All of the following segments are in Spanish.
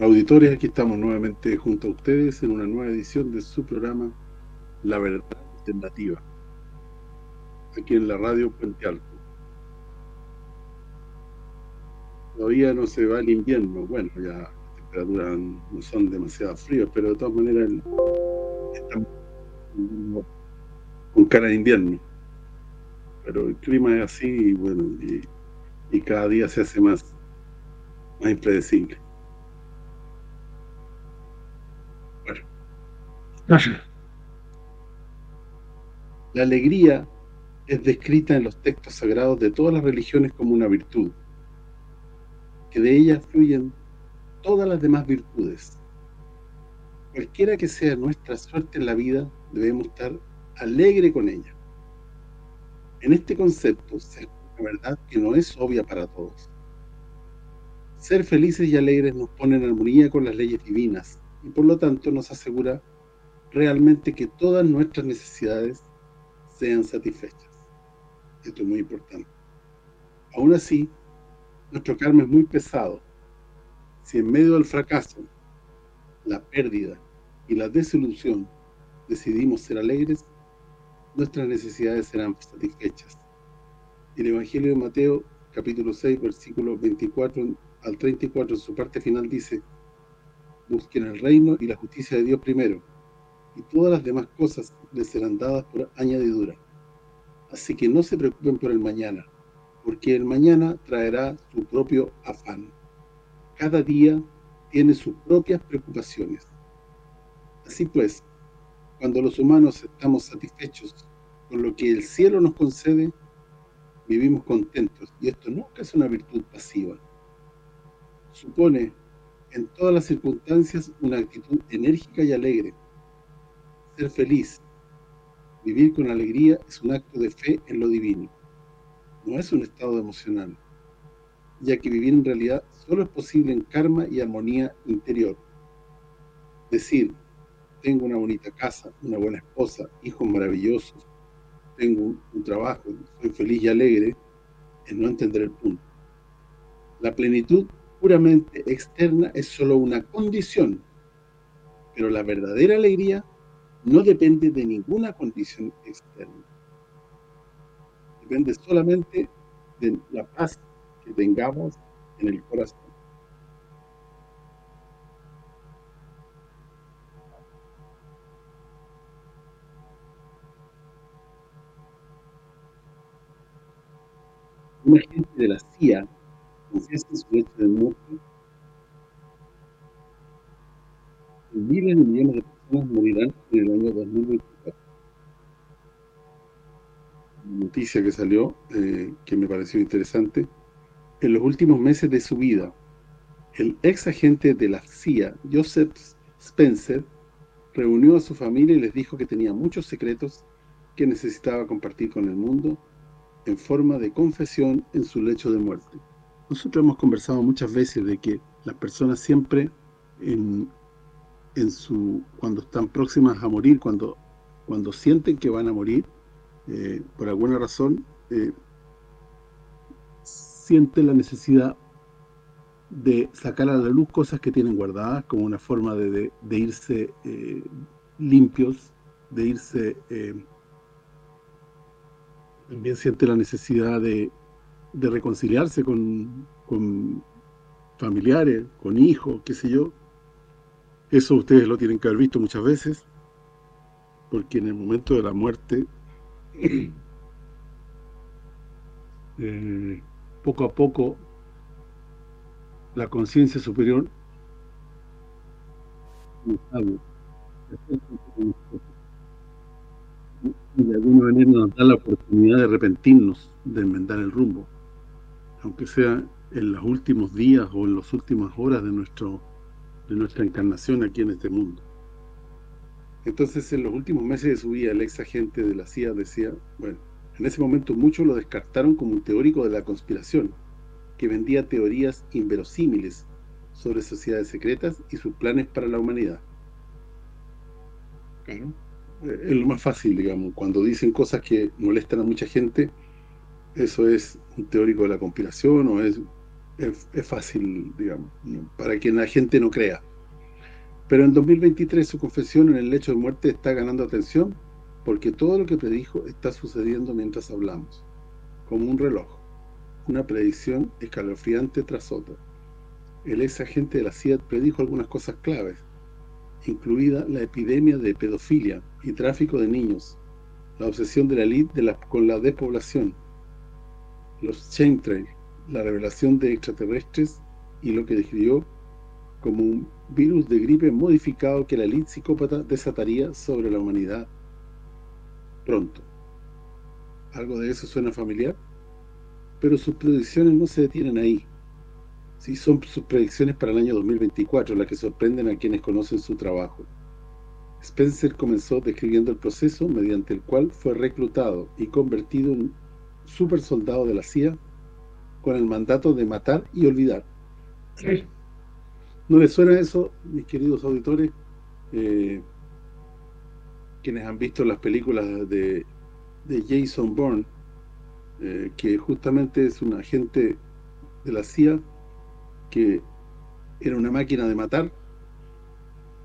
Auditores, aquí estamos nuevamente junto a ustedes en una nueva edición de su programa La Verdad Alternativa, aquí en la radio Puente Alto. Todavía no se va el invierno, bueno, ya las temperaturas no son demasiado frías, pero de todas maneras estamos con cara de invierno. Pero el clima es así y bueno, y, y cada día se hace más, más impredecible. La alegría es descrita en los textos sagrados de todas las religiones como una virtud, que de ella fluyen todas las demás virtudes. Cualquiera que sea nuestra suerte en la vida, debemos estar alegre con ella. En este concepto se una verdad que no es obvia para todos. Ser felices y alegres nos pone en armonía con las leyes divinas y por lo tanto nos asegura realmente que todas nuestras necesidades sean satisfechas. Esto es muy importante. Aún así, nuestro karma es muy pesado. Si en medio del fracaso, la pérdida y la desilusión decidimos ser alegres, nuestras necesidades serán satisfechas. El Evangelio de Mateo, capítulo 6, versículos 24 al 34, en su parte final dice, busquen el reino y la justicia de Dios primero, y todas las demás cosas les serán dadas por añadidura. Así que no se preocupen por el mañana, porque el mañana traerá su propio afán. Cada día tiene sus propias preocupaciones. Así pues, cuando los humanos estamos satisfechos con lo que el cielo nos concede, vivimos contentos, y esto nunca es una virtud pasiva. Supone, en todas las circunstancias, una actitud enérgica y alegre, ser feliz, vivir con alegría es un acto de fe en lo divino. No es un estado emocional, ya que vivir en realidad solo es posible en karma y armonía interior. Decir, tengo una bonita casa, una buena esposa, hijos maravillosos, tengo un, trabajo, soy feliz y alegre, es no entender el punto. La plenitud puramente externa es solo una condición, pero la verdadera alegría no depende de ninguna condición externa. Depende solamente de la paz que tengamos en el corazón. Un agente de la CIA confiesa su hecho de muerte miles de millones de morirán en el año 2024. Noticia que salió, eh, que me pareció interesante. En los últimos meses de su vida, el ex agente de la CIA, Joseph Spencer, reunió a su familia y les dijo que tenía muchos secretos que necesitaba compartir con el mundo en forma de confesión en su lecho de muerte. Nosotros hemos conversado muchas veces de que las personas siempre en, en su cuando están próximas a morir, cuando cuando sienten que van a morir, eh, por alguna razón, eh, sienten la necesidad de sacar a la luz cosas que tienen guardadas como una forma de, irse eh, limpios, de irse... también siente la necesidad de, reconciliarse con, con familiares, con hijos, qué sé yo, eso ustedes lo tienen que haber visto muchas veces, porque en el momento de la muerte, eh, poco a poco, la conciencia superior de alguna manera nos da la oportunidad de arrepentirnos, de enmendar el rumbo, aunque sea en los últimos días o en las últimas horas de nuestro de nuestra encarnación aquí en este mundo. Entonces, en los últimos meses de su vida, el ex agente de la CIA decía, bueno, en ese momento muchos lo descartaron como un teórico de la conspiración, que vendía teorías inverosímiles sobre sociedades secretas y sus planes para la humanidad. Claro. Es lo más fácil, digamos, cuando dicen cosas que molestan a mucha gente, eso es un teórico de la conspiración o es es, fácil, digamos, para que la gente no crea. Pero en 2023 su confesión en el lecho de muerte está ganando atención porque todo lo que predijo está sucediendo mientras hablamos, como un reloj, una predicción escalofriante tras otra. El ex agente de la CIA predijo algunas cosas claves, incluida la epidemia de pedofilia y tráfico de niños, la obsesión de la elite con la despoblación, los chemtrails, la revelación de extraterrestres y lo que describió como un virus de gripe modificado que la elite psicópata desataría sobre la humanidad pronto. ¿Algo de eso suena familiar? Pero sus predicciones no se detienen ahí. Sí, son sus predicciones para el año 2024 las que sorprenden a quienes conocen su trabajo. Spencer comenzó describiendo el proceso mediante el cual fue reclutado y convertido en super soldado de la CIA con el mandato de matar y olvidar. ¿No les suena eso, mis queridos auditores? Eh, quienes han visto las películas de, Jason Bourne, eh, que justamente es un agente de la CIA que era una máquina de matar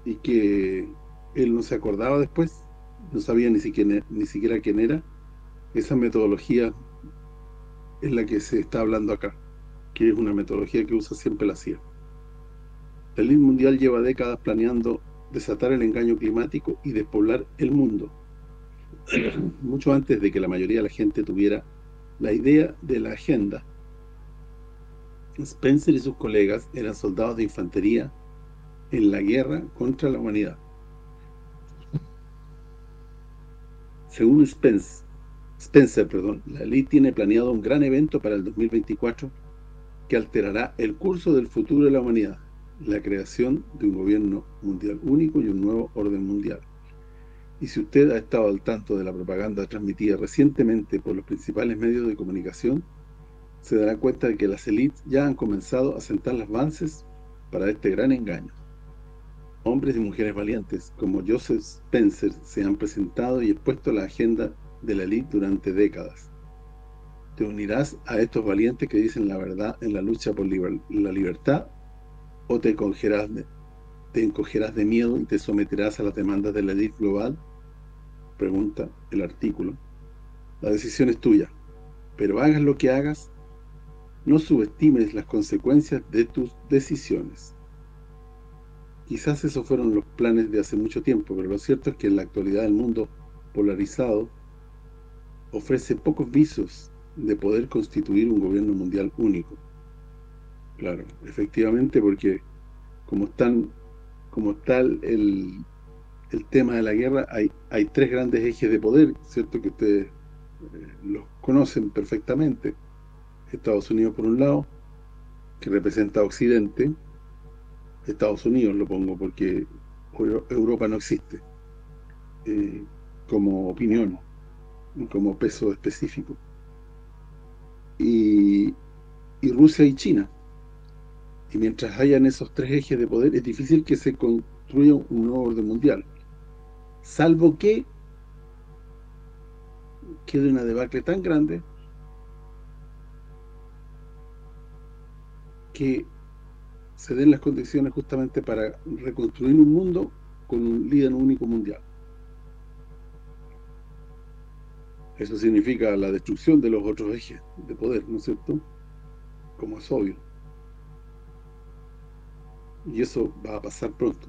y que él no se acordaba después, no sabía ni siquiera, ni siquiera quién era. Esa metodología es la que se está hablando acá, que es una metodología que usa siempre la CIA. El elite mundial lleva décadas planeando desatar el engaño climático y despoblar el mundo. Mucho antes de que la mayoría de la gente tuviera la idea de la agenda. Spencer y sus colegas eran soldados de infantería en la guerra contra la humanidad. Según Spencer, Spencer, perdón, la elite tiene planeado un gran evento para el 2024 que alterará el curso del futuro de la humanidad la creación de un gobierno mundial único y un nuevo orden mundial. Y si usted ha estado al tanto de la propaganda transmitida recientemente por los principales medios de comunicación, se dará cuenta de que las élites ya han comenzado a sentar las bases para este gran engaño. Hombres y mujeres valientes como Joseph Spencer se han presentado y expuesto la agenda de la élite durante décadas. Te unirás a estos valientes que dicen la verdad en la lucha por la libertad o te encogerás de, te encogerás de miedo y te someterás a las demandas de la ley global? Pregunta el artículo. La decisión es tuya, pero hagas lo que hagas, no subestimes las consecuencias de tus decisiones. Quizás esos fueron los planes de hace mucho tiempo, pero lo cierto es que en la actualidad el mundo polarizado ofrece pocos visos de poder constituir un gobierno mundial único. Claro, efectivamente, porque como están está el, tema de la guerra, hay, tres grandes ejes de poder, ¿cierto? Que ustedes eh, los conocen perfectamente. Estados Unidos por un lado, que representa Occidente, Estados Unidos lo pongo porque Europa no existe, eh, como opinión, como peso específico. Y, Rusia y China, y mientras hayan esos tres ejes de poder, es difícil que se construya un nuevo orden mundial. Salvo que quede una debacle tan grande que se den las condiciones justamente para reconstruir un mundo con un líder único mundial. Eso significa la destrucción de los otros ejes de poder, ¿no es cierto? Como es obvio y eso va a pasar pronto.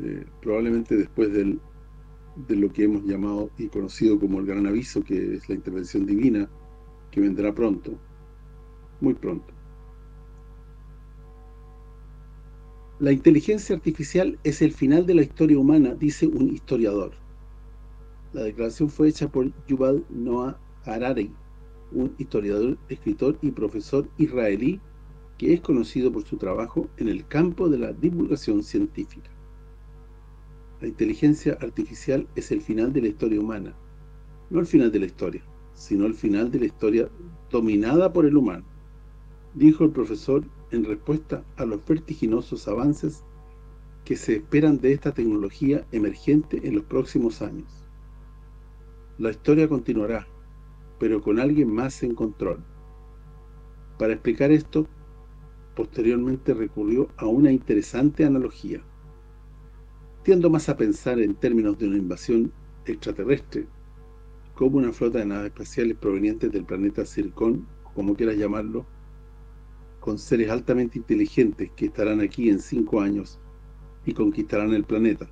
Eh, probablemente después del, de lo que hemos llamado y conocido como el gran aviso, que es la intervención divina, que vendrá pronto, muy pronto. La inteligencia artificial es el final de la historia humana, dice un historiador. La declaración fue hecha por Yuval Noah Harari, un historiador, escritor y profesor israelí que es conocido por su trabajo en el campo de la divulgación científica. La inteligencia artificial es el final de la historia humana, no el final de la historia, sino el final de la historia dominada por el humano, dijo el profesor en respuesta a los vertiginosos avances que se esperan de esta tecnología emergente en los próximos años. La historia continuará, pero con alguien más en control Para explicar esto, posteriormente recurrió a una interesante analogía. Tiendo más a pensar en términos de una invasión extraterrestre, como una flota de naves espaciales provenientes del planeta Circón, como quieras llamarlo, con seres altamente inteligentes que estarán aquí en cinco años y conquistarán el planeta.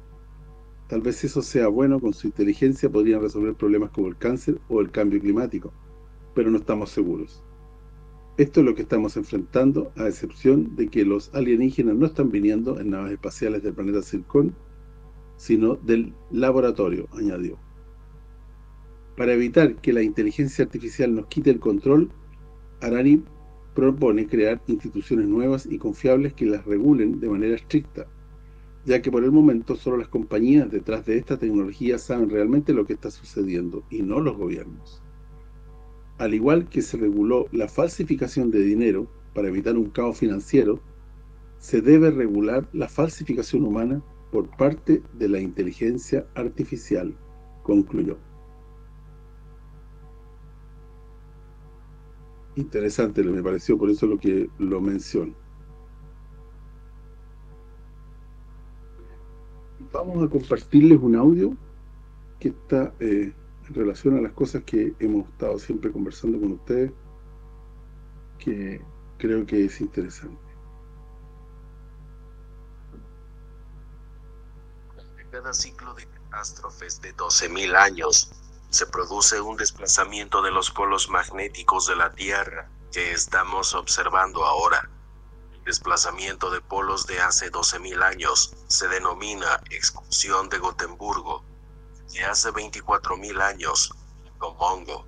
Tal vez eso sea bueno, con su inteligencia podrían resolver problemas como el cáncer o el cambio climático, pero no estamos seguros. Esto es lo que estamos enfrentando, a excepción de que los alienígenas no están viniendo en naves espaciales del planeta Circón, sino del laboratorio, añadió. Para evitar que la inteligencia artificial nos quite el control, Arani propone crear instituciones nuevas y confiables que las regulen de manera estricta, ya que por el momento solo las compañías detrás de esta tecnología saben realmente lo que está sucediendo, y no los gobiernos. Al igual que se reguló la falsificación de dinero para evitar un caos financiero, se debe regular la falsificación humana por parte de la inteligencia artificial, concluyó. Interesante me pareció, por eso lo que lo menciono. Vamos a compartirles un audio que está eh, en relación a las cosas que hemos estado siempre conversando con ustedes, que creo que es interesante. Cada ciclo de catástrofes de 12.000 años se produce un desplazamiento de los polos magnéticos de la Tierra que estamos observando ahora. Desplazamiento de polos de hace 12.000 años se denomina excursión de Gotemburgo. De hace 24.000 años, Comongo.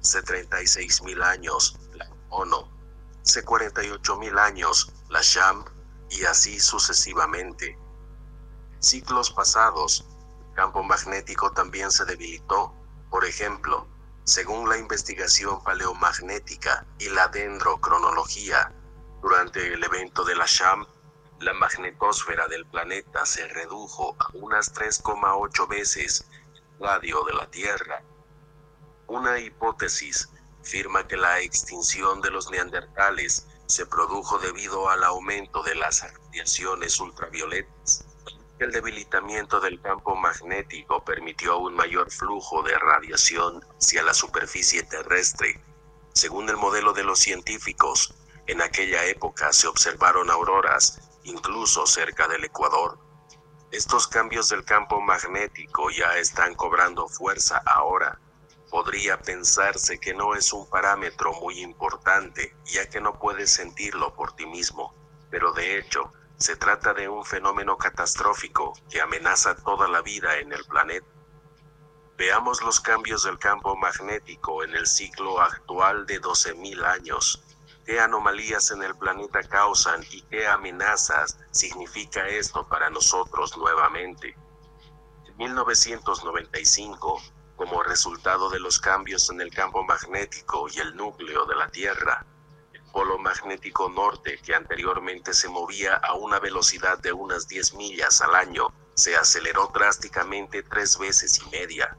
Hace 36.000 años, la Ono. Hace 48.000 años, la Sham, y así sucesivamente. ciclos pasados, el campo magnético también se debilitó por ejemplo, según la investigación paleomagnética y la dendrocronología, durante el evento de la Sham, la magnetosfera del planeta se redujo a unas 3,8 veces el radio de la Tierra. Una hipótesis afirma que la extinción de los neandertales se produjo debido al aumento de las radiaciones ultravioletas el debilitamiento del campo magnético permitió un mayor flujo de radiación hacia la superficie terrestre. Según el modelo de los científicos, en aquella época se observaron auroras, incluso cerca del Ecuador. Estos cambios del campo magnético ya están cobrando fuerza ahora. Podría pensarse que no es un parámetro muy importante, ya que no puedes sentirlo por ti mismo, pero de hecho, se trata de un fenómeno catastrófico que amenaza toda la vida en el planeta. Veamos los cambios del campo magnético en el ciclo actual de 12.000 años. ¿Qué anomalías en el planeta causan y qué amenazas significa esto para nosotros nuevamente? En 1995, como resultado de los cambios en el campo magnético y el núcleo de la Tierra, polo magnético norte, que anteriormente se movía a una velocidad de unas 10 millas al año, se aceleró drásticamente tres veces y media.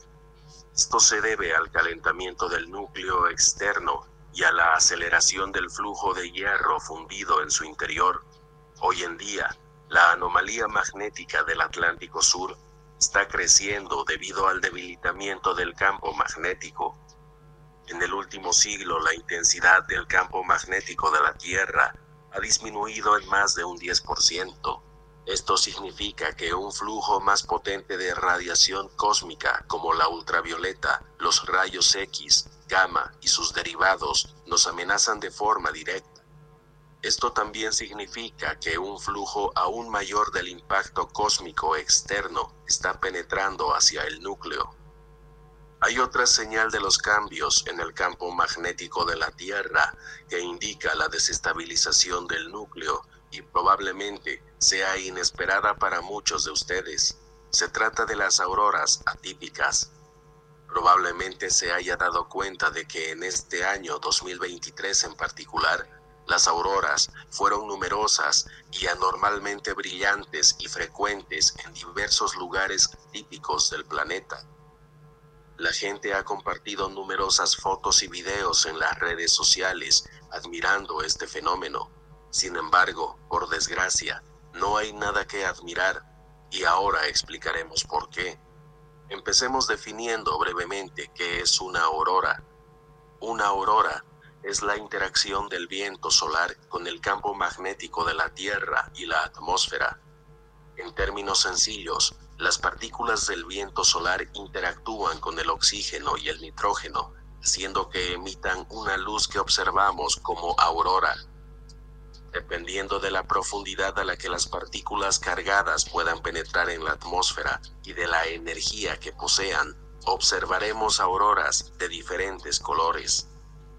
Esto se debe al calentamiento del núcleo externo y a la aceleración del flujo de hierro fundido en su interior. Hoy en día, la anomalía magnética del Atlántico Sur está creciendo debido al debilitamiento del campo magnético en el último siglo, la intensidad del campo magnético de la Tierra ha disminuido en más de un 10%. Esto significa que un flujo más potente de radiación cósmica como la ultravioleta, los rayos X, gamma y sus derivados nos amenazan de forma directa. Esto también significa que un flujo aún mayor del impacto cósmico externo está penetrando hacia el núcleo hay otra señal de los cambios en el campo magnético de la Tierra que indica la desestabilización del núcleo y probablemente sea inesperada para muchos de ustedes. Se trata de las auroras atípicas. Probablemente se haya dado cuenta de que en este año 2023 en particular, las auroras fueron numerosas y anormalmente brillantes y frecuentes en diversos lugares típicos del planeta. La gente ha compartido numerosas fotos y videos en las redes sociales admirando este fenómeno. Sin embargo, por desgracia, no hay nada que admirar y ahora explicaremos por qué. Empecemos definiendo brevemente qué es una aurora. Una aurora es la interacción del viento solar con el campo magnético de la Tierra y la atmósfera. En términos sencillos, las partículas del viento solar interactúan con el oxígeno y el nitrógeno, haciendo que emitan una luz que observamos como aurora. Dependiendo de la profundidad a la que las partículas cargadas puedan penetrar en la atmósfera y de la energía que posean, observaremos auroras de diferentes colores.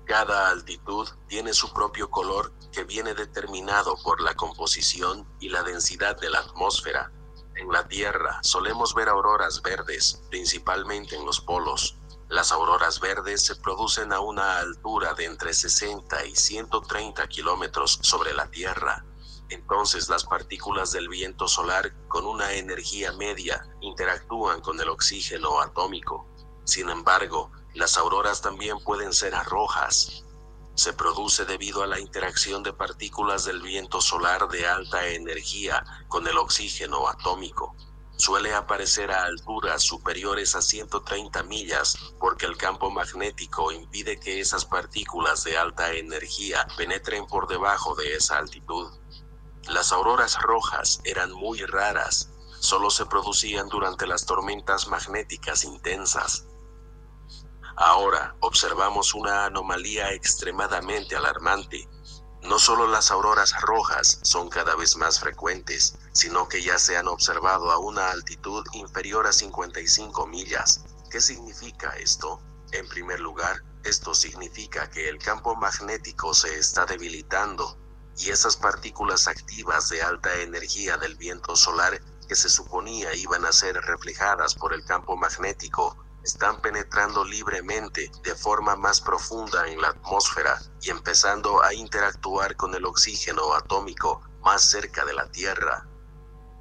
Cada altitud tiene su propio color que viene determinado por la composición y la densidad de la atmósfera. En la Tierra solemos ver auroras verdes, principalmente en los polos. Las auroras verdes se producen a una altura de entre 60 y 130 kilómetros sobre la Tierra. Entonces las partículas del viento solar con una energía media interactúan con el oxígeno atómico. Sin embargo, las auroras también pueden ser rojas, se produce debido a la interacción de partículas del viento solar de alta energía con el oxígeno atómico. Suele aparecer a alturas superiores a 130 millas porque el campo magnético impide que esas partículas de alta energía penetren por debajo de esa altitud. Las auroras rojas eran muy raras, solo se producían durante las tormentas magnéticas intensas. Ahora observamos una anomalía extremadamente alarmante. No solo las auroras rojas son cada vez más frecuentes, sino que ya se han observado a una altitud inferior a 55 millas. ¿Qué significa esto? En primer lugar, esto significa que el campo magnético se está debilitando y esas partículas activas de alta energía del viento solar que se suponía iban a ser reflejadas por el campo magnético están penetrando libremente de forma más profunda en la atmósfera y empezando a interactuar con el oxígeno atómico más cerca de la Tierra.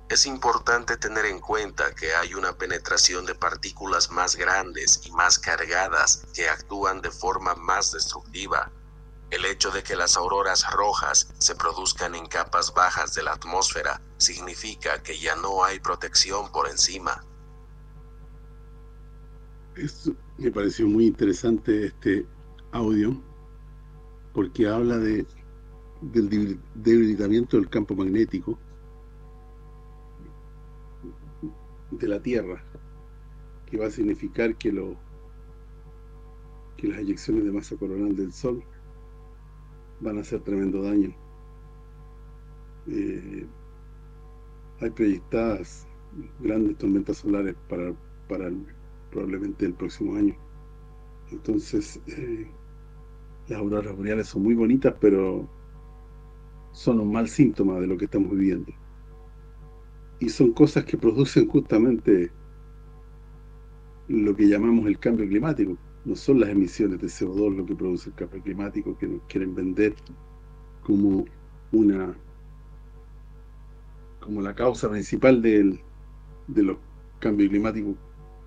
Es importante tener en cuenta que hay una penetración de partículas más grandes y más cargadas que actúan de forma más destructiva. El hecho de que las auroras rojas se produzcan en capas bajas de la atmósfera significa que ya no hay protección por encima me pareció muy interesante este audio porque habla de del debilitamiento del campo magnético de la Tierra que va a significar que lo que las eyecciones de masa coronal del Sol van a hacer tremendo daño. Eh, hay proyectadas grandes tormentas solares para, para el probablemente el próximo año. Entonces, eh, las auroras boreales son muy bonitas, pero son un mal síntoma de lo que estamos viviendo. Y son cosas que producen justamente lo que llamamos el cambio climático. No son las emisiones de CO2 lo que produce el cambio climático, que nos quieren vender como una como la causa principal del, de los cambios climáticos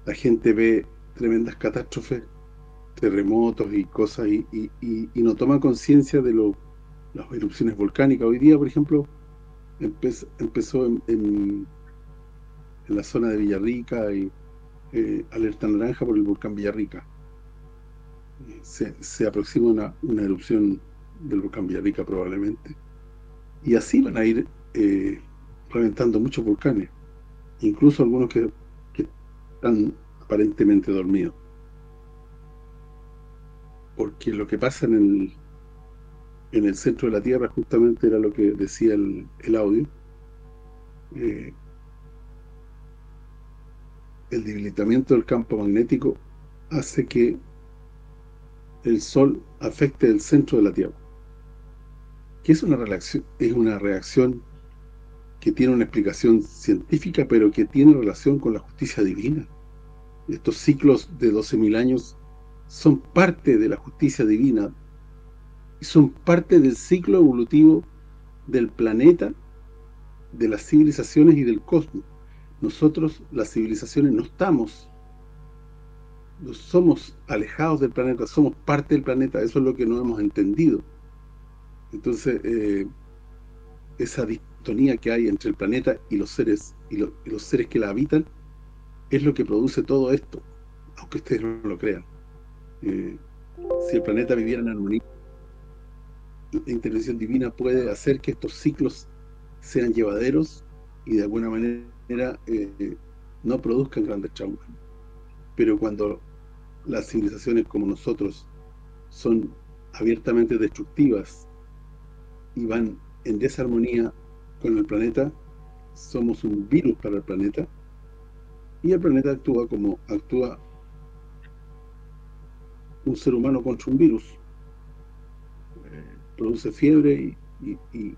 la gente ve tremendas catástrofes, terremotos y cosas y, no toma conciencia de las erupciones volcánicas. Hoy día, por ejemplo, empezó en, la zona de Villarrica y eh, alerta naranja por el volcán Villarrica. Se, aproxima una, erupción del volcán Villarrica probablemente. Y así van a ir eh, reventando muchos volcanes. Incluso algunos que están aparentemente dormidos. Porque lo que pasa en el, en el centro de la Tierra justamente era lo que decía el, audio. Eh, el debilitamiento del campo magnético hace que el Sol afecte el centro de la Tierra. Que es una reacción, es una reacción que tiene una explicación científica, pero que tiene relación con la justicia divina. Estos ciclos de 12.000 años son parte de la justicia divina y son parte del ciclo evolutivo del planeta, de las civilizaciones y del cosmos. Nosotros, las civilizaciones, no estamos somos alejados del planeta, somos parte del planeta, eso es lo que no hemos entendido. Entonces, eh, esa distonía que hay entre el planeta y los seres y, los seres que la habitan es lo que produce todo esto, aunque ustedes no lo crean. Eh, si el planeta viviera en armonía, la intervención divina puede hacer que estos ciclos sean llevaderos y de alguna manera eh, no produzcan grandes traumas. Pero cuando las civilizaciones como nosotros son abiertamente destructivas y van en desarmonía con el planeta, somos un virus para el planeta y el planeta actúa como actúa un ser humano contra un virus. Eh, produce fiebre y,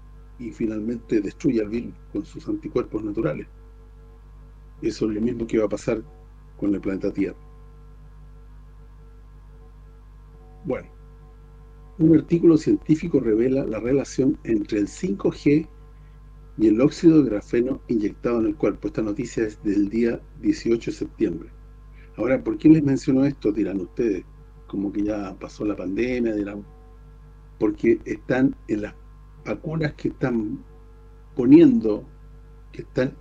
finalmente destruye al virus con sus anticuerpos naturales. Eso es lo mismo que va a pasar con el planeta Tierra. Bueno, un artículo científico revela la relación entre el 5G y el óxido de grafeno inyectado en el cuerpo. Esta noticia es del día 18 de septiembre. Ahora, ¿por qué les menciono esto? Dirán ustedes, como que ya pasó la pandemia, dirán, porque están en las vacunas que están poniendo, que están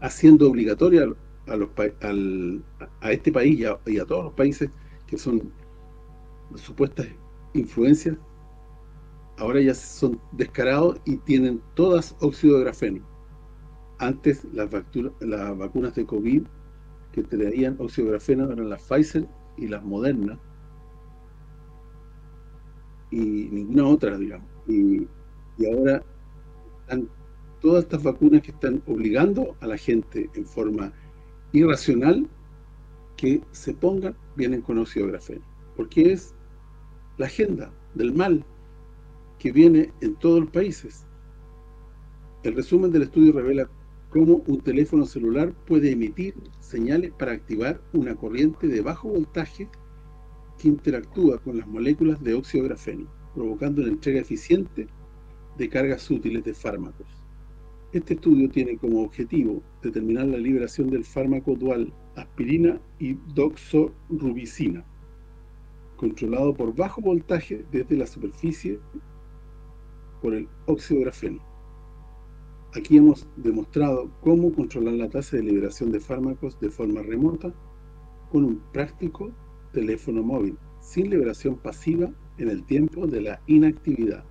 haciendo obligatoria a, este país y a todos los países que son supuestas influencias ahora ya son descarados y tienen todas óxido de grafeno. Antes las, vacunas de COVID que traían óxido de grafeno eran las Pfizer y las Moderna y ninguna otra, digamos. Y, y ahora están todas estas vacunas que están obligando a la gente en forma irracional que se pongan, vienen con óxido grafeno. Porque es la agenda del mal que viene en todos los países. El resumen del estudio revela cómo un teléfono celular puede emitir señales para activar una corriente de bajo voltaje que interactúa con las moléculas de óxido grafeno, provocando una entrega eficiente de cargas útiles de fármacos. Este estudio tiene como objetivo determinar la liberación del fármaco dual aspirina y doxorubicina, controlado por bajo voltaje desde la superficie por el óxido grafeno. Aquí hemos demostrado cómo controlar la tasa de liberación de fármacos de forma remota con un práctico teléfono móvil, sin liberación pasiva en el tiempo de la inactividad.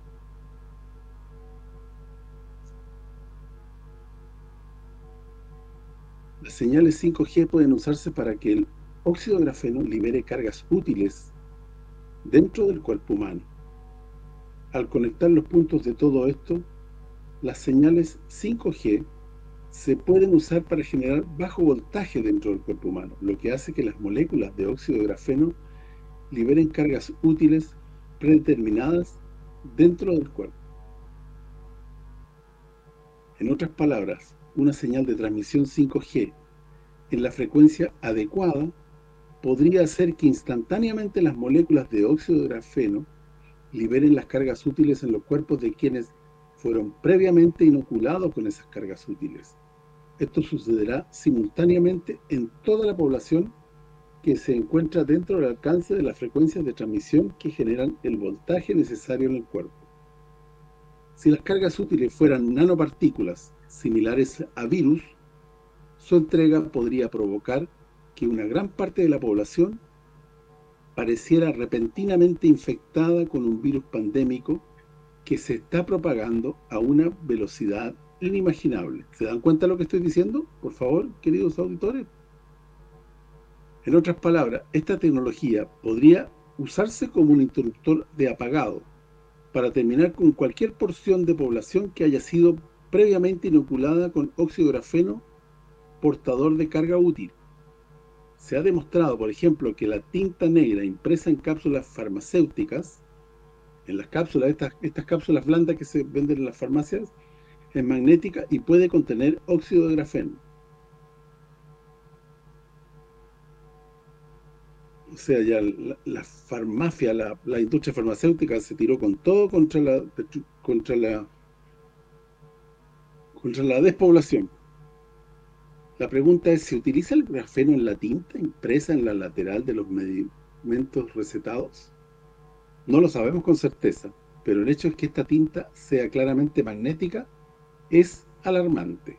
Las señales 5G pueden usarse para que el óxido grafeno libere cargas útiles dentro del cuerpo humano al conectar los puntos de todo esto, las señales 5G se pueden usar para generar bajo voltaje dentro del cuerpo humano, lo que hace que las moléculas de óxido de grafeno liberen cargas útiles predeterminadas dentro del cuerpo. En otras palabras, una señal de transmisión 5G en la frecuencia adecuada podría hacer que instantáneamente las moléculas de óxido de grafeno liberen las cargas útiles en los cuerpos de quienes fueron previamente inoculados con esas cargas útiles. Esto sucederá simultáneamente en toda la población que se encuentra dentro del alcance de las frecuencias de transmisión que generan el voltaje necesario en el cuerpo. Si las cargas útiles fueran nanopartículas similares a virus, su entrega podría provocar que una gran parte de la población pareciera repentinamente infectada con un virus pandémico que se está propagando a una velocidad inimaginable. ¿Se dan cuenta de lo que estoy diciendo? Por favor, queridos auditores. En otras palabras, esta tecnología podría usarse como un interruptor de apagado para terminar con cualquier porción de población que haya sido previamente inoculada con óxido grafeno portador de carga útil se ha demostrado, por ejemplo, que la tinta negra impresa en cápsulas farmacéuticas, en las cápsulas, estas, estas cápsulas blandas que se venden en las farmacias, es magnética y puede contener óxido de grafeno. O sea, ya la, farmacia, la, la, industria farmacéutica se tiró con todo contra la contra la contra la despoblación La pregunta es, ¿se utiliza el grafeno en la tinta impresa en la lateral de los medicamentos recetados? No lo sabemos con certeza, pero el hecho es que esta tinta sea claramente magnética es alarmante.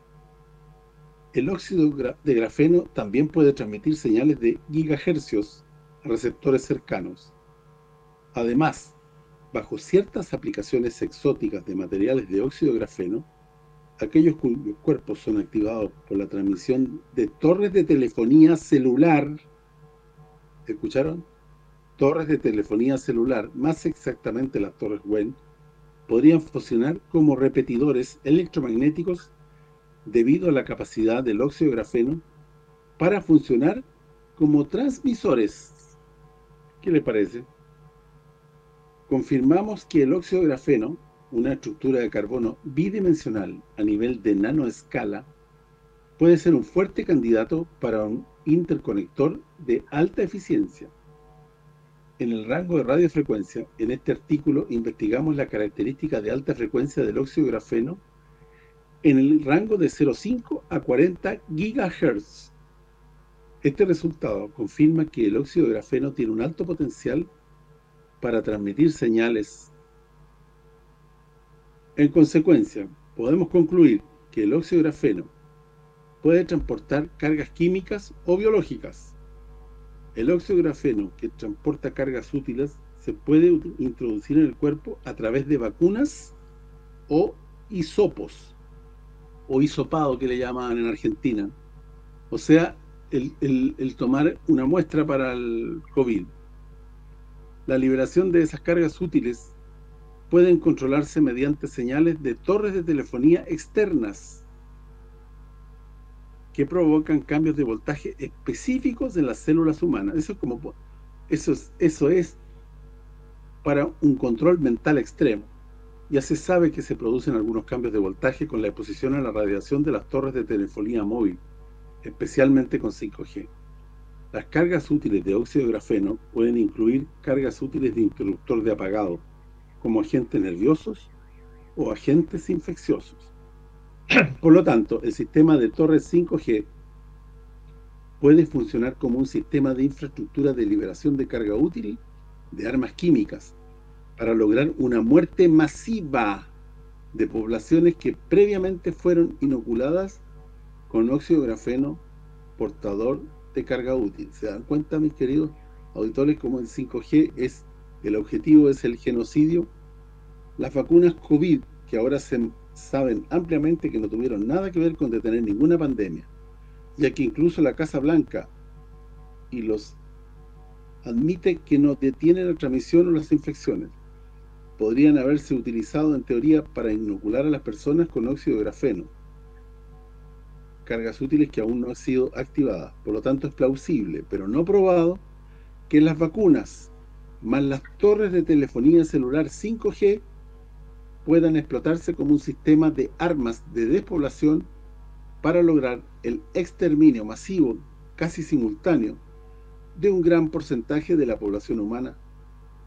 El óxido de grafeno también puede transmitir señales de gigahercios a receptores cercanos. Además, bajo ciertas aplicaciones exóticas de materiales de óxido de grafeno, aquellos cuyos cuerpos son activados por la transmisión de torres de telefonía celular, ¿escucharon? Torres de telefonía celular, más exactamente las torres WEN, podrían funcionar como repetidores electromagnéticos debido a la capacidad del óxido de grafeno para funcionar como transmisores. ¿Qué le parece? Confirmamos que el óxido de grafeno una estructura de carbono bidimensional a nivel de nanoescala puede ser un fuerte candidato para un interconector de alta eficiencia. En el rango de radiofrecuencia, en este artículo investigamos la característica de alta frecuencia del óxido grafeno en el rango de 0,5 a 40 GHz. Este resultado confirma que el óxido grafeno tiene un alto potencial para transmitir señales en consecuencia, podemos concluir que el óxido grafeno puede transportar cargas químicas o biológicas. El óxido grafeno que transporta cargas útiles se puede introducir en el cuerpo a través de vacunas o hisopos, o hisopado que le llaman en Argentina. O sea, el, el tomar una muestra para el COVID. La liberación de esas cargas útiles pueden controlarse mediante señales de torres de telefonía externas que provocan cambios de voltaje específicos en las células humanas. Eso es como eso es, eso es para un control mental extremo. Ya se sabe que se producen algunos cambios de voltaje con la exposición a la radiación de las torres de telefonía móvil, especialmente con 5G. Las cargas útiles de óxido de grafeno pueden incluir cargas útiles de interruptor de apagado, como agentes nerviosos o agentes infecciosos. Por lo tanto, el sistema de torres 5G puede funcionar como un sistema de infraestructura de liberación de carga útil de armas químicas para lograr una muerte masiva de poblaciones que previamente fueron inoculadas con óxido grafeno portador de carga útil. ¿Se dan cuenta, mis queridos auditores, cómo el 5G es el objetivo es el genocidio. Las vacunas COVID, que ahora se saben ampliamente que no tuvieron nada que ver con detener ninguna pandemia, ya que incluso la Casa Blanca y los admite que no detienen la transmisión o las infecciones. Podrían haberse utilizado en teoría para inocular a las personas con óxido de grafeno, cargas útiles que aún no han sido activadas. Por lo tanto, es plausible, pero no probado, que las vacunas más las torres de telefonía celular 5G puedan explotarse como un sistema de armas de despoblación para lograr el exterminio masivo, casi simultáneo, de un gran porcentaje de la población humana,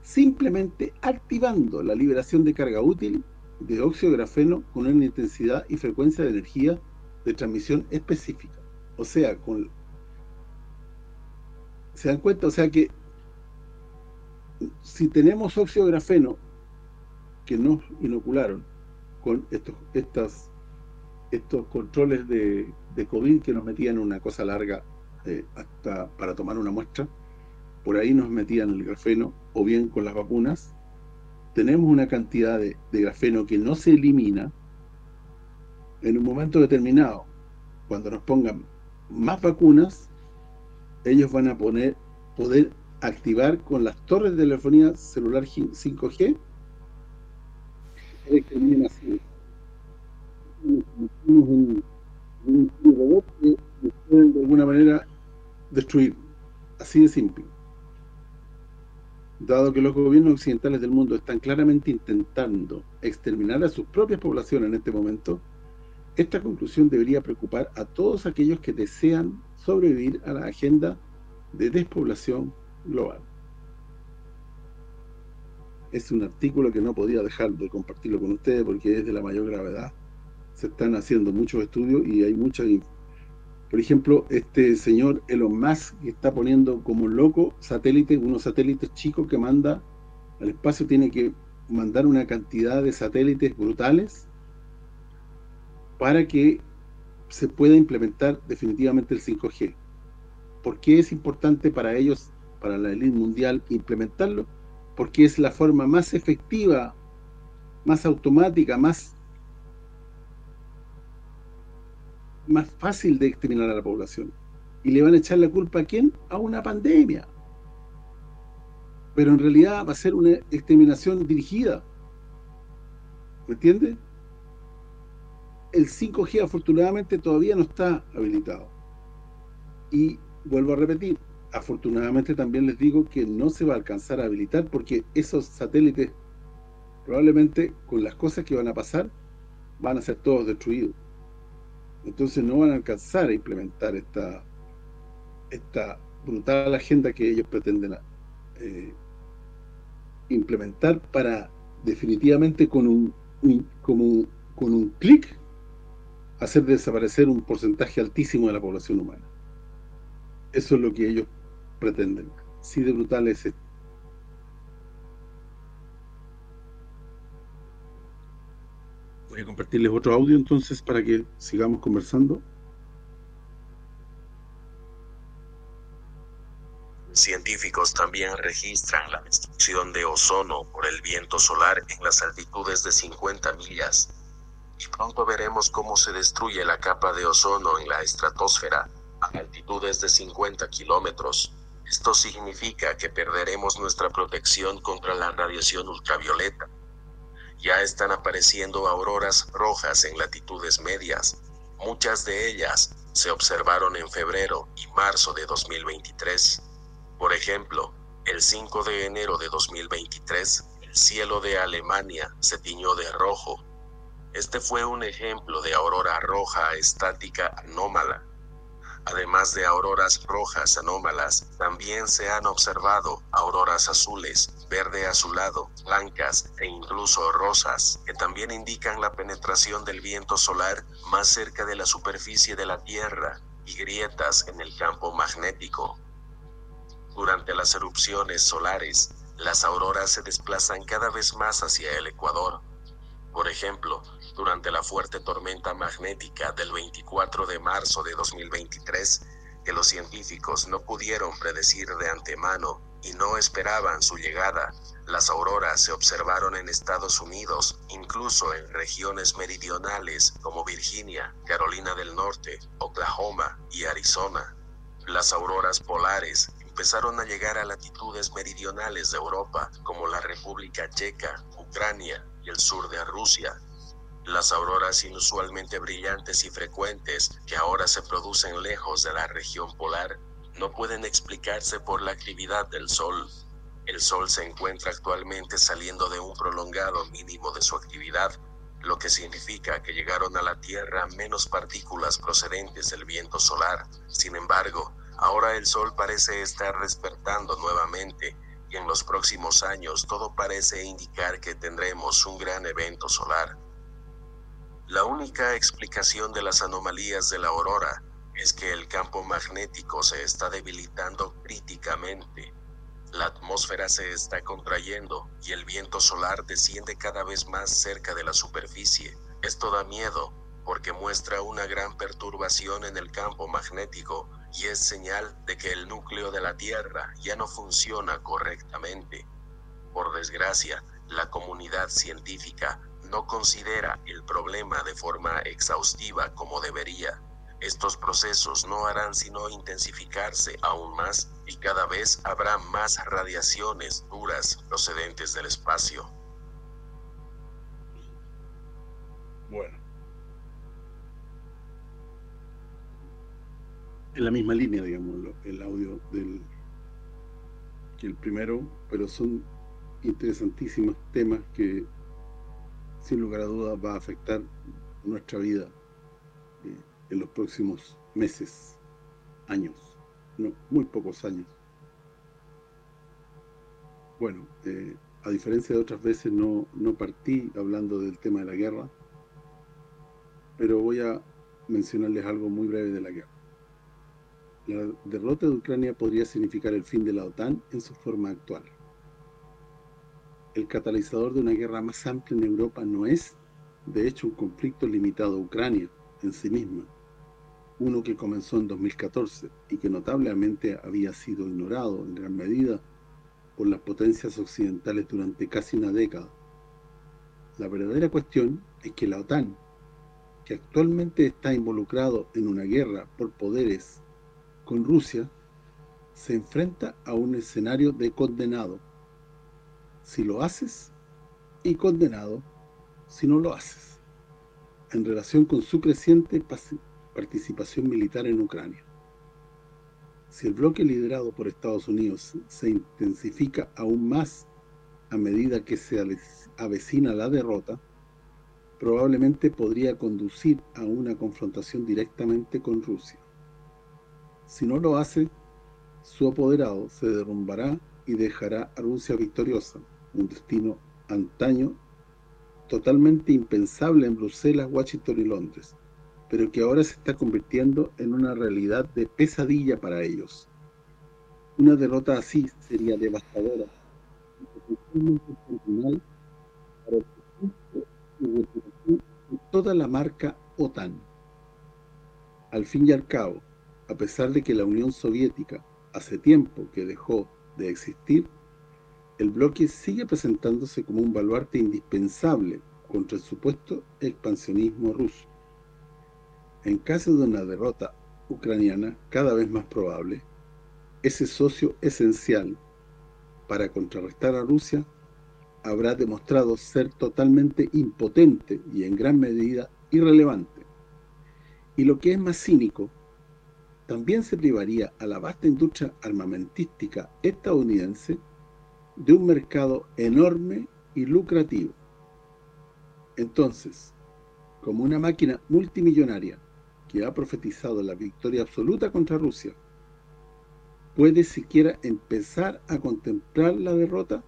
simplemente activando la liberación de carga útil de óxido grafeno con una intensidad y frecuencia de energía de transmisión específica. O sea, con ¿Se dan cuenta? O sea que si tenemos óxido de grafeno que nos inocularon con estos estas estos controles de, COVID que nos metían una cosa larga eh, hasta para tomar una muestra, por ahí nos metían el grafeno, o bien con las vacunas, tenemos una cantidad de, de grafeno que no se elimina en un momento determinado. Cuando nos pongan más vacunas, ellos van a poner poder activar con las torres de telefonía celular 5G un, robot que pueden de alguna manera destruir. Así de simple. Dado que los gobiernos occidentales del mundo están claramente intentando exterminar a sus propias poblaciones en este momento esta conclusión debería preocupar a todos aquellos que desean sobrevivir a la agenda de despoblación global. Es un artículo que no podía dejar de compartirlo con ustedes porque es de la mayor gravedad. Se están haciendo muchos estudios y hay mucha Por ejemplo, este señor Elon Musk está poniendo como loco satélites, unos satélites chicos que manda al espacio, tiene que mandar una cantidad de satélites brutales para que se pueda implementar definitivamente el 5G. ¿Por qué es importante para ellos, para la élite mundial, implementarlo? Porque es la forma más efectiva, más automática, más más fácil de exterminar a la población. Y le van a echar la culpa a quién? A una pandemia. Pero en realidad va a ser una exterminación dirigida. ¿Me entiende? El 5G afortunadamente todavía no está habilitado. Y vuelvo a repetir, afortunadamente también les digo que no se va a alcanzar a habilitar porque esos satélites probablemente con las cosas que van a pasar van a ser todos destruidos. Entonces no van a alcanzar a implementar esta esta brutal agenda que ellos pretenden eh, implementar para definitivamente con un, con un clic hacer desaparecer un porcentaje altísimo de la población humana. Eso es lo que ellos pretenden. Sí de brutal es esto. Voy a compartirles otro audio entonces para que sigamos conversando. Científicos también registran la destrucción de ozono por el viento solar en las altitudes de 50 millas. Y pronto veremos cómo se destruye la capa de ozono en la estratosfera a altitudes de 50 kilómetros. Esto significa que perderemos nuestra protección contra la radiación ultravioleta ya están apareciendo auroras rojas en latitudes medias. Muchas de ellas se observaron en febrero y marzo de 2023. Por ejemplo, el 5 de enero de 2023, el cielo de Alemania se tiñó de rojo. Este fue un ejemplo de aurora roja estática anómala Además de auroras rojas anómalas, también se han observado auroras azules, verde azulado, blancas e incluso rosas, que también indican la penetración del viento solar más cerca de la superficie de la Tierra y grietas en el campo magnético. Durante las erupciones solares, las auroras se desplazan cada vez más hacia el ecuador. Por ejemplo, durante la fuerte tormenta magnética del 24 de marzo de 2023 que los científicos no pudieron predecir de antemano y no esperaban su llegada. Las auroras se observaron en Estados Unidos, incluso en regiones meridionales como Virginia, Carolina del Norte, Oklahoma y Arizona. Las auroras polares empezaron a llegar a latitudes meridionales de Europa, como la República Checa, Ucrania y el sur de Rusia, las auroras inusualmente brillantes y frecuentes que ahora se producen lejos de la región polar no pueden explicarse por la actividad del Sol. El Sol se encuentra actualmente saliendo de un prolongado mínimo de su actividad, lo que significa que llegaron a la Tierra menos partículas procedentes del viento solar. Sin embargo, ahora el Sol parece estar despertando nuevamente y en los próximos años todo parece indicar que tendremos un gran evento solar. La única explicación de las anomalías de la aurora es que el campo magnético se está debilitando críticamente. La atmósfera se está contrayendo y el viento solar desciende cada vez más cerca de la superficie. Esto da miedo porque muestra una gran perturbación en el campo magnético y es señal de que el núcleo de la Tierra ya no funciona correctamente. Por desgracia, la comunidad científica no considera el problema de forma exhaustiva como debería. Estos procesos no harán sino intensificarse aún más y cada vez habrá más radiaciones duras procedentes del espacio. Bueno. En la misma línea, digamos, el audio del que el primero, pero son interesantísimos temas que sin lugar a dudas va a afectar nuestra vida eh, en los próximos meses, años, no, muy pocos años. Bueno, eh, a diferencia de otras veces no, no partí hablando del tema de la guerra, pero voy a mencionarles algo muy breve de la guerra. la derrota de Ucrania podría significar el fin de la OTAN en su forma actual. El catalizador de una guerra más amplia en Europa no es, de hecho, un conflicto limitado a Ucrania en sí misma, uno que comenzó en 2014 y que notablemente había sido ignorado en gran medida por las potencias occidentales durante casi una década. La verdadera cuestión es que la OTAN, que actualmente está involucrado en una guerra por poderes con Rusia, se enfrenta a un escenario de condenado. Si lo haces, y condenado si no lo haces, en relación con su creciente participación militar en Ucrania. Si el bloque liderado por Estados Unidos se intensifica aún más a medida que se avecina la derrota, probablemente podría conducir a una confrontación directamente con Rusia. Si no lo hace, su apoderado se derrumbará y dejará a Rusia victoriosa, un destino antaño totalmente impensable en Bruselas, Washington y Londres, pero que ahora se está convirtiendo en una realidad de pesadilla para ellos. Una derrota así sería devastadora para toda la marca OTAN. Al fin y al cabo, a pesar de que la Unión Soviética hace tiempo que dejó de existir, el bloque sigue presentándose como un baluarte indispensable contra el supuesto expansionismo ruso. En caso de una derrota ucraniana cada vez más probable, ese socio esencial para contrarrestar a Rusia habrá demostrado ser totalmente impotente y en gran medida irrelevante. Y lo que es más cínico, también se privaría a la vasta industria armamentística estadounidense de un mercado enorme y lucrativo. Entonces, como una máquina multimillonaria que ha profetizado la victoria absoluta contra Rusia, ¿puede siquiera empezar a contemplar la derrota?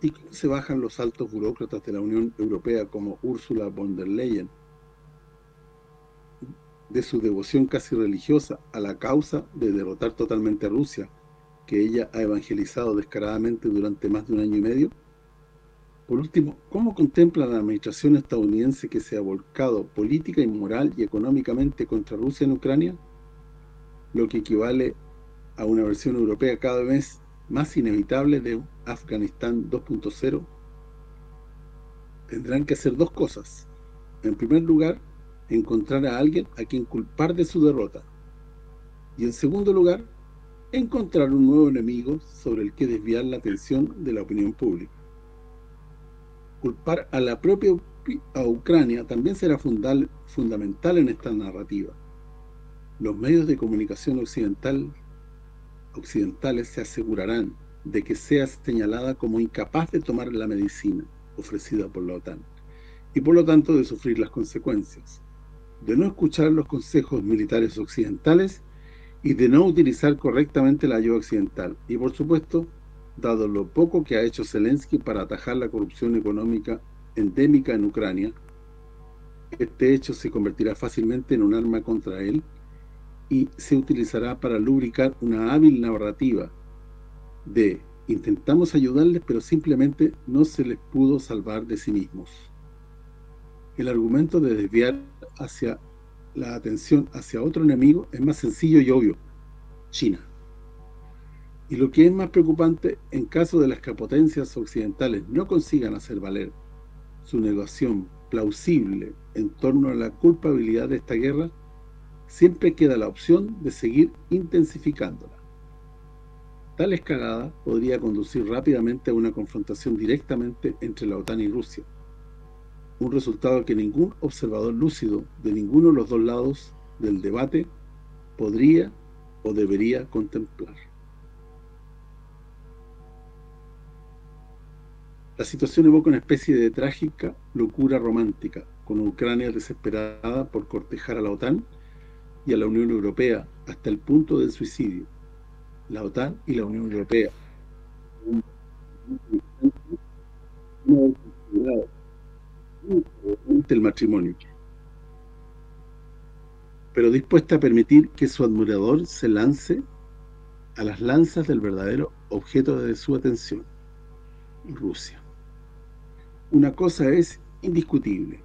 ¿Y cómo se bajan los altos burócratas de la Unión Europea como Ursula von der Leyen de su devoción casi religiosa a la causa de derrotar totalmente a Rusia que ella ha evangelizado descaradamente durante más de un año y medio? Por último, ¿cómo contempla la administración estadounidense que se ha volcado política y moral y económicamente contra Rusia en Ucrania? Lo que equivale a una versión europea cada vez más inevitable de Afganistán 2.0. Tendrán que hacer dos cosas. En primer lugar, encontrar a alguien a quien culpar de su derrota. Y en segundo lugar, encontrar un nuevo enemigo sobre el que desviar la atención de la opinión pública. Culpar a la propia Ucrania también será fundamental en esta narrativa. Los medios de comunicación occidental, occidentales se asegurarán de que sea señalada como incapaz de tomar la medicina ofrecida por la OTAN y por lo tanto de sufrir las consecuencias, de no escuchar los consejos militares occidentales y de no utilizar correctamente la ayuda occidental. Y por supuesto, dado lo poco que ha hecho Zelensky para atajar la corrupción económica endémica en Ucrania, este hecho se convertirá fácilmente en un arma contra él y se utilizará para lubricar una hábil narrativa de intentamos ayudarles pero simplemente no se les pudo salvar de sí mismos. El argumento de desviar hacia la atención hacia otro enemigo es más sencillo y obvio, China. Y lo que es más preocupante, en caso de las que potencias occidentales no consigan hacer valer su negación plausible en torno a la culpabilidad de esta guerra, siempre queda la opción de seguir intensificándola. Tal escalada podría conducir rápidamente a una confrontación directamente entre la OTAN y Rusia, un resultado que ningún observador lúcido de ninguno de los dos lados del debate podría o debería contemplar. La situación evoca una especie de trágica locura romántica, con Ucrania desesperada por cortejar a la OTAN y a la Unión Europea hasta el punto del suicidio. La OTAN y la Unión Europea el matrimonio. pero dispuesta a permitir que su admirador se lance a las lanzas del verdadero objeto de su atención, Rusia. Una cosa es indiscutible,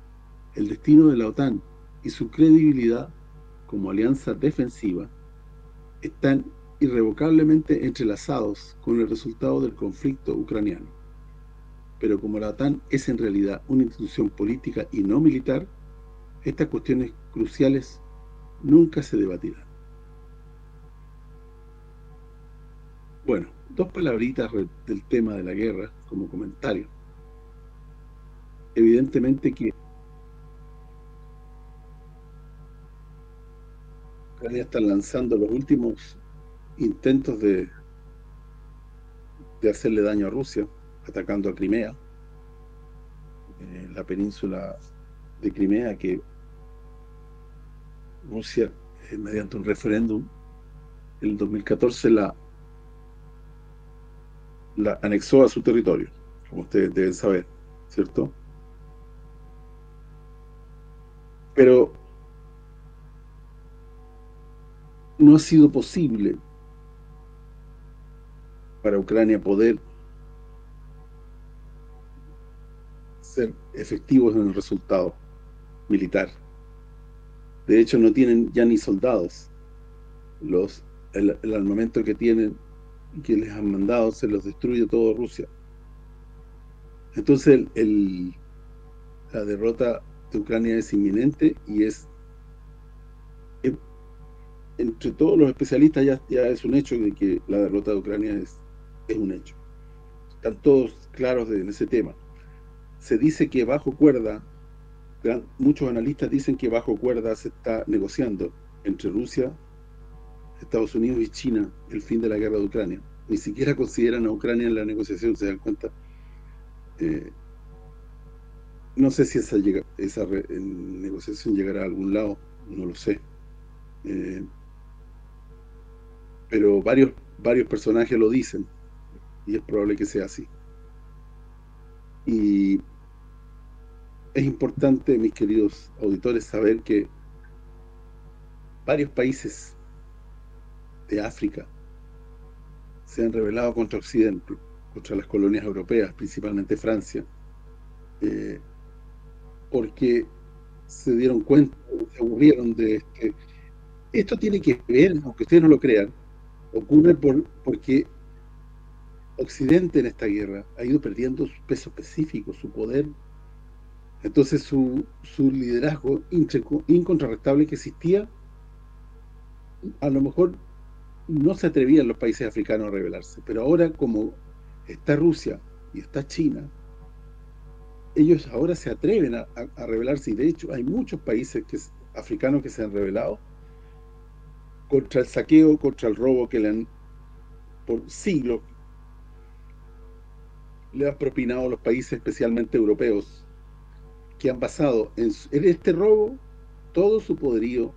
el destino de la OTAN y su credibilidad como alianza defensiva están irrevocablemente entrelazados con el resultado del conflicto ucraniano. Pero como la OTAN es en realidad una institución política y no militar, estas cuestiones cruciales nunca se debatirán. Bueno, dos palabritas del tema de la guerra como comentario. Evidentemente que Ucrania está lanzando los últimos intentos de, de hacerle daño a Rusia, atacando a Crimea, eh, la península de Crimea, que Rusia, eh, mediante un referéndum, en el 2014 la, la anexó a su territorio, como ustedes deben saber, ¿cierto? Pero no ha sido posible para Ucrania poder ser efectivos en el resultado militar. De hecho, no tienen ya ni soldados. los El, armamento que tienen que les han mandado se los destruye todo Rusia. Entonces, la derrota de Ucrania es inminente y es entre todos los especialistas ya, es un hecho de que la derrota de Ucrania es es un hecho. Están todos claros en ese tema. Se dice que bajo cuerda, muchos analistas dicen que bajo cuerda se está negociando entre Rusia, Estados Unidos y China el fin de la guerra de Ucrania. Ni siquiera consideran a Ucrania en la negociación, se dan cuenta. Eh, no sé si esa llega, esa negociación llegará a algún lado, no lo sé. Eh, pero varios varios personajes lo dicen y es probable que sea así. Y es importante, mis queridos auditores, saber que varios países de África se han rebelado contra Occidente, contra las colonias europeas, principalmente Francia, eh, porque se dieron cuenta, se aburrieron de este... Esto tiene que ver, aunque ustedes no lo crean, ocurre por, porque Occidente en esta guerra ha ido perdiendo su peso específico, su poder. Entonces su, su liderazgo incontrarrestable que existía, a lo mejor no se atrevían los países africanos a rebelarse. Pero ahora como está Rusia y está China, ellos ahora se atreven a, a, rebelarse y de hecho hay muchos países que, africanos que se han rebelado contra el saqueo, contra el robo que le han por siglos le han propinado los países, especialmente europeos, que han basado en, este robo todo su poderío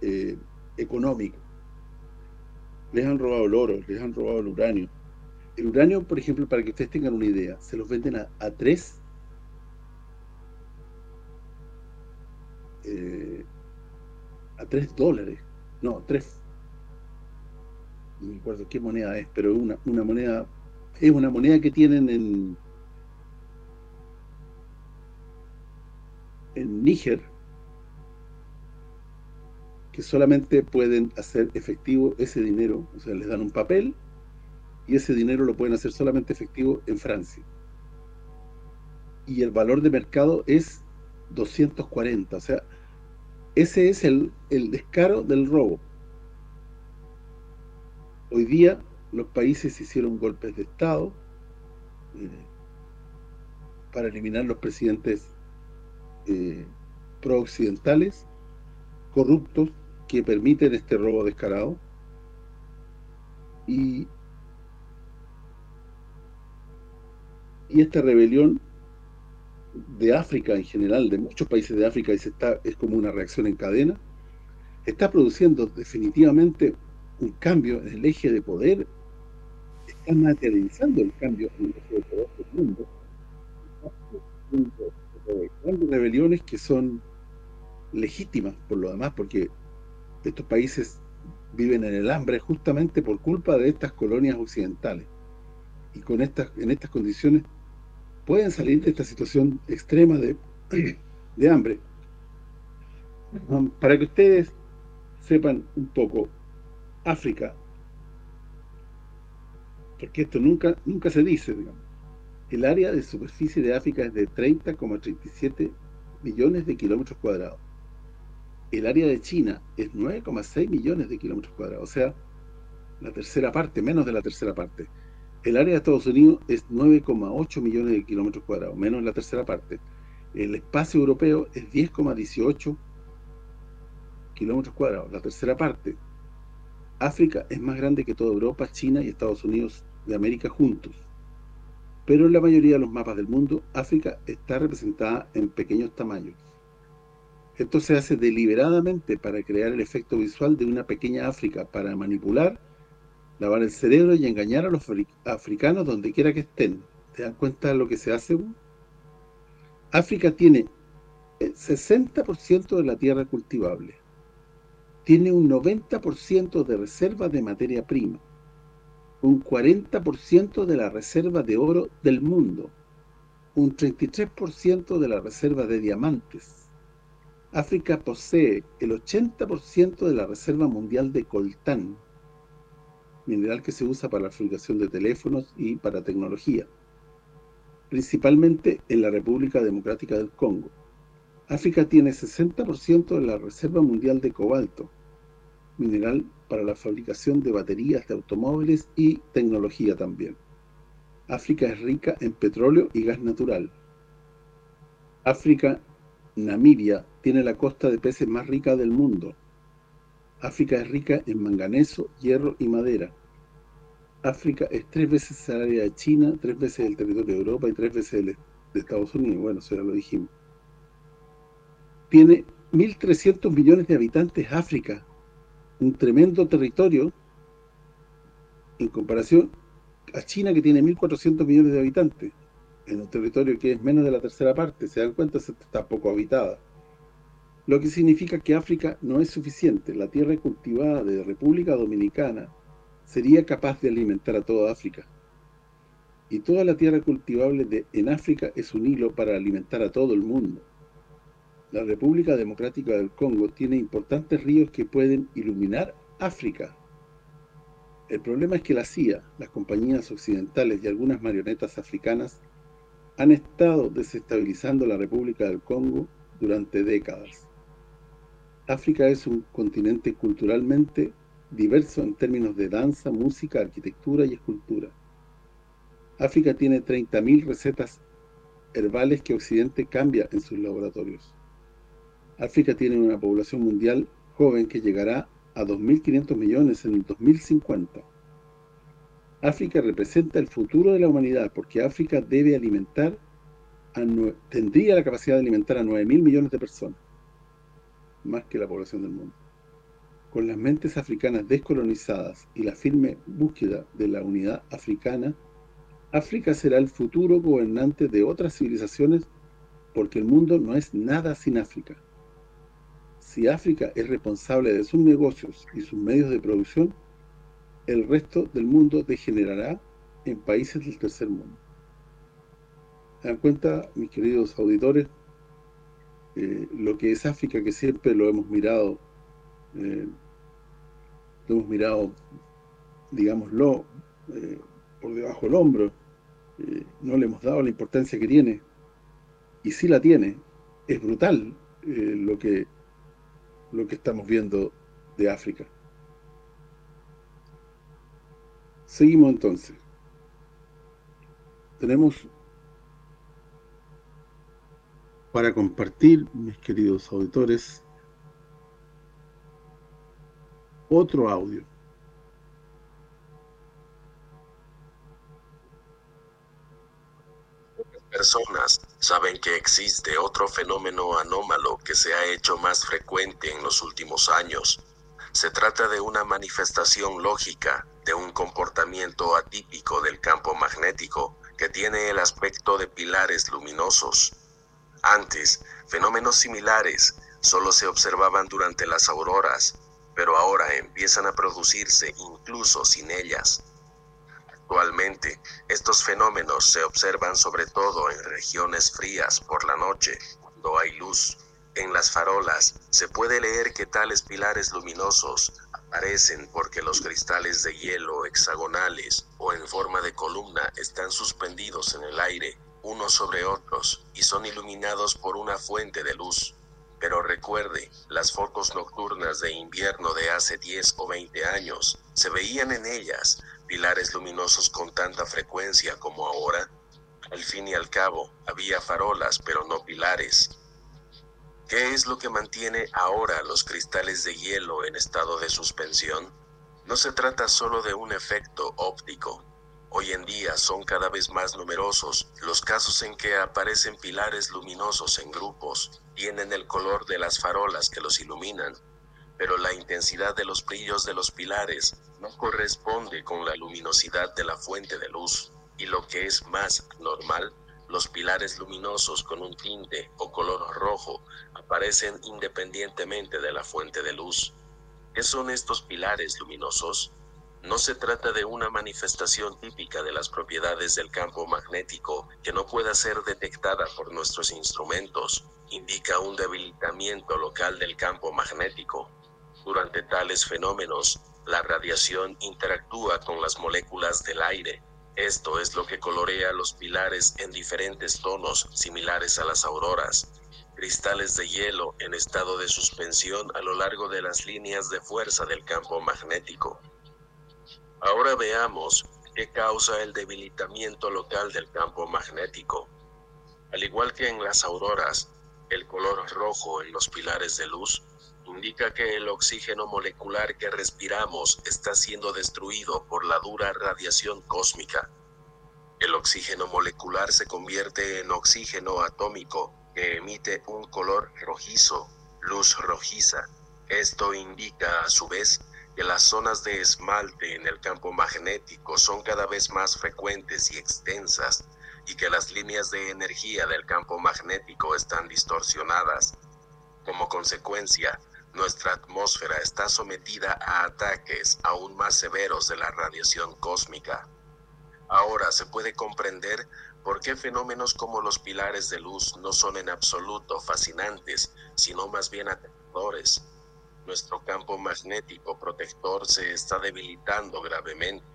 eh, económico. Les han robado el oro, les han robado el uranio. El uranio, por ejemplo, para que ustedes tengan una idea, se los venden a, tres eh, a tres dólares. No, tres no me acuerdo qué moneda es, pero una, una moneda es una moneda que tienen en en Níger que solamente pueden hacer efectivo ese dinero, o sea, les dan un papel y ese dinero lo pueden hacer solamente efectivo en Francia. Y el valor de mercado es 240, o sea, ese es el, el descaro del robo. Hoy día los países hicieron golpes de Estado eh, para eliminar los presidentes eh, pro-occidentales, corruptos, que permiten este robo descarado. Y, y esta rebelión de África en general, de muchos países de África, y se está, es como una reacción en cadena, está produciendo definitivamente un cambio en el eje de poder está materializando el cambio en el eje de poder del mundo rebeliones que son legítimas por lo demás, porque estos países viven en el hambre justamente por culpa de estas colonias occidentales. Y con estas en estas condiciones pueden salir de esta situación extrema de, de hambre. Para que ustedes sepan un poco, África, porque esto nunca nunca se dice, digamos. El área de superficie de África es de 30,37 millones de kilómetros cuadrados. El área de China es 9,6 millones de kilómetros cuadrados, o sea, la tercera parte, menos de la tercera parte. El área de Estados Unidos es 9,8 millones de kilómetros cuadrados, menos la tercera parte. El espacio europeo es 10,18 kilómetros cuadrados, la tercera parte. África es más grande que toda Europa, China y Estados Unidos de América juntos. Pero en la mayoría de los mapas del mundo, África está representada en pequeños tamaños. Esto se hace deliberadamente para crear el efecto visual de una pequeña África, para manipular lavar el cerebro y engañar a los africanos donde quiera que estén. ¿Te dan cuenta de lo que se hace? África tiene el 60% de la tierra cultivable. Tiene un 90% de reservas de materia prima. Un 40% de la reserva de oro del mundo. Un 33% de la reserva de diamantes. África posee el 80% de la reserva mundial de coltán mineral que se usa para la fabricación de teléfonos y para tecnología, principalmente en la República Democrática del Congo. África tiene 60% de la reserva mundial de cobalto, mineral para la fabricación de baterías de automóviles y tecnología también. África es rica en petróleo y gas natural. África, Namibia, tiene la costa de peces más rica del mundo. África es rica en manganeso, hierro y madera. África es tres veces el área de China, tres veces el territorio de Europa y tres veces el de Estados Unidos. Bueno, eso ya lo dijimos. Tiene 1.300 millones de habitantes África, un tremendo territorio en comparación a China que tiene 1.400 millones de habitantes, en un territorio que es menos de la tercera parte, se dan cuenta, está poco habitada. Lo que significa que África no es suficiente. La tierra cultivada de República Dominicana, sería capaz de alimentar a toda África. Y toda la tierra cultivable de, en África es un hilo para alimentar a todo el mundo. La República Democrática del Congo tiene importantes ríos que pueden iluminar África. El problema es que la CIA, las compañías occidentales y algunas marionetas africanas han estado desestabilizando la República del Congo durante décadas. África es un continente culturalmente diverso en términos de danza, música, arquitectura y escultura. África tiene 30.000 recetas herbales que Occidente cambia en sus laboratorios. África tiene una población mundial joven que llegará a 2.500 millones en el 2050. África representa el futuro de la humanidad porque África debe alimentar, tendría la capacidad de alimentar a 9.000 millones de personas, más que la población del mundo con las mentes africanas descolonizadas y la firme búsqueda de la unidad africana, África será el futuro gobernante de otras civilizaciones porque el mundo no es nada sin África. Si África es responsable de sus negocios y sus medios de producción, el resto del mundo degenerará en países del tercer mundo. ¿Se dan cuenta, mis queridos auditores? Eh, lo que es África, que siempre lo hemos mirado eh, lo hemos mirado, digámoslo, eh, por debajo del hombro, eh, no le hemos dado la importancia que tiene, y sí la tiene, es brutal lo que lo que estamos viendo de África. Seguimos entonces. Tenemos para compartir, mis queridos auditores, otro audio. Personas saben que existe otro fenómeno anómalo que se ha hecho más frecuente en los últimos años. Se trata de una manifestación lógica de un comportamiento atípico del campo magnético que tiene el aspecto de pilares luminosos. Antes, fenómenos similares solo se observaban durante las auroras, pero ahora empiezan a producirse incluso sin ellas. Actualmente, estos fenómenos se observan sobre todo en regiones frías por la noche, cuando hay luz. En las farolas se puede leer que tales pilares luminosos aparecen porque los cristales de hielo hexagonales o en forma de columna están suspendidos en el aire unos sobre otros y son iluminados por una fuente de luz. Pero recuerde, las focos nocturnas de invierno de hace 10 o 20 años, ¿se veían en ellas pilares luminosos con tanta frecuencia como ahora? Al fin y al cabo, había farolas, pero no pilares. ¿Qué es lo que mantiene ahora los cristales de hielo en estado de suspensión? No se trata solo de un efecto óptico, Hoy en día son cada vez más numerosos los casos en que aparecen pilares luminosos en grupos, tienen el color de las farolas que los iluminan, pero la intensidad de los brillos de los pilares no corresponde con la luminosidad de la fuente de luz, y lo que es más normal, los pilares luminosos con un tinte o color rojo aparecen independientemente de la fuente de luz. ¿Qué son estos pilares luminosos? No se trata de una manifestación típica de las propiedades del campo magnético que no pueda ser detectada por nuestros instrumentos. Indica un debilitamiento local del campo magnético. Durante tales fenómenos, la radiación interactúa con las moléculas del aire. Esto es lo que colorea los pilares en diferentes tonos similares a las auroras. Cristales de hielo en estado de suspensión a lo largo de las líneas de fuerza del campo magnético. Ahora veamos qué causa el debilitamiento local del campo magnético. Al igual que en las auroras, el color rojo en los pilares de luz indica que el oxígeno molecular que respiramos está siendo destruido por la dura radiación cósmica. El oxígeno molecular se convierte en oxígeno atómico que emite un color rojizo, luz rojiza. Esto indica a su vez que las zonas de esmalte en el campo magnético son cada vez más frecuentes y extensas y que las líneas de energía del campo magnético están distorsionadas. Como consecuencia, nuestra atmósfera está sometida a ataques aún más severos de la radiación cósmica. Ahora se puede comprender por qué fenómenos como los pilares de luz no son en absoluto fascinantes, sino más bien aterradores nuestro campo magnético protector se está debilitando gravemente.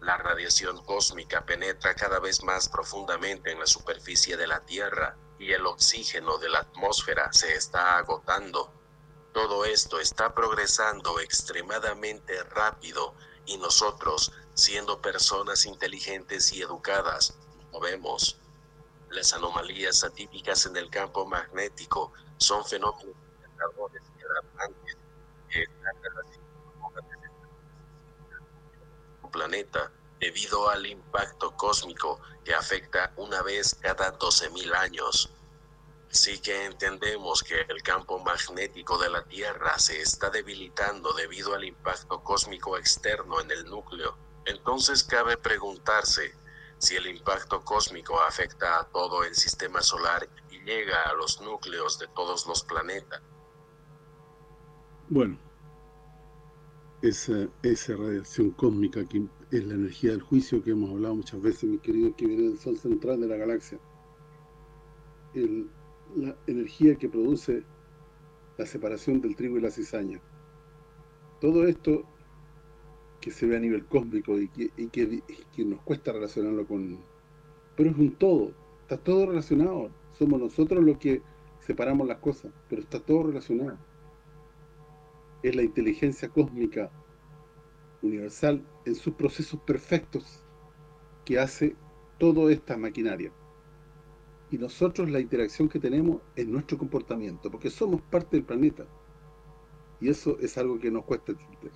La radiación cósmica penetra cada vez más profundamente en la superficie de la Tierra y el oxígeno de la atmósfera se está agotando. Todo esto está progresando extremadamente rápido y nosotros, siendo personas inteligentes y educadas, lo vemos. Las anomalías atípicas en el campo magnético son fenómenos planeta debido al impacto cósmico que afecta una vez cada 12.000 años. Así que entendemos que el campo magnético de la Tierra se está debilitando debido al impacto cósmico externo en el núcleo. Entonces cabe preguntarse si el impacto cósmico afecta a todo el sistema solar y llega a los núcleos de todos los planetas. Bueno, esa, esa radiación cósmica que es la energía del juicio que hemos hablado muchas veces, mis queridos, que viene del sol central de la galaxia. La energía que produce la separación del trigo y la cizaña. Todo esto que se ve a nivel cósmico y que, y que, que nos cuesta relacionarlo con... Pero es un todo, está todo relacionado. Somos nosotros los que separamos las cosas, pero está todo relacionado es la inteligencia cósmica universal en sus procesos perfectos que hace toda esta maquinaria. Y nosotros la interacción que tenemos es nuestro comportamiento, porque somos parte del planeta. Y eso es algo que nos cuesta entender.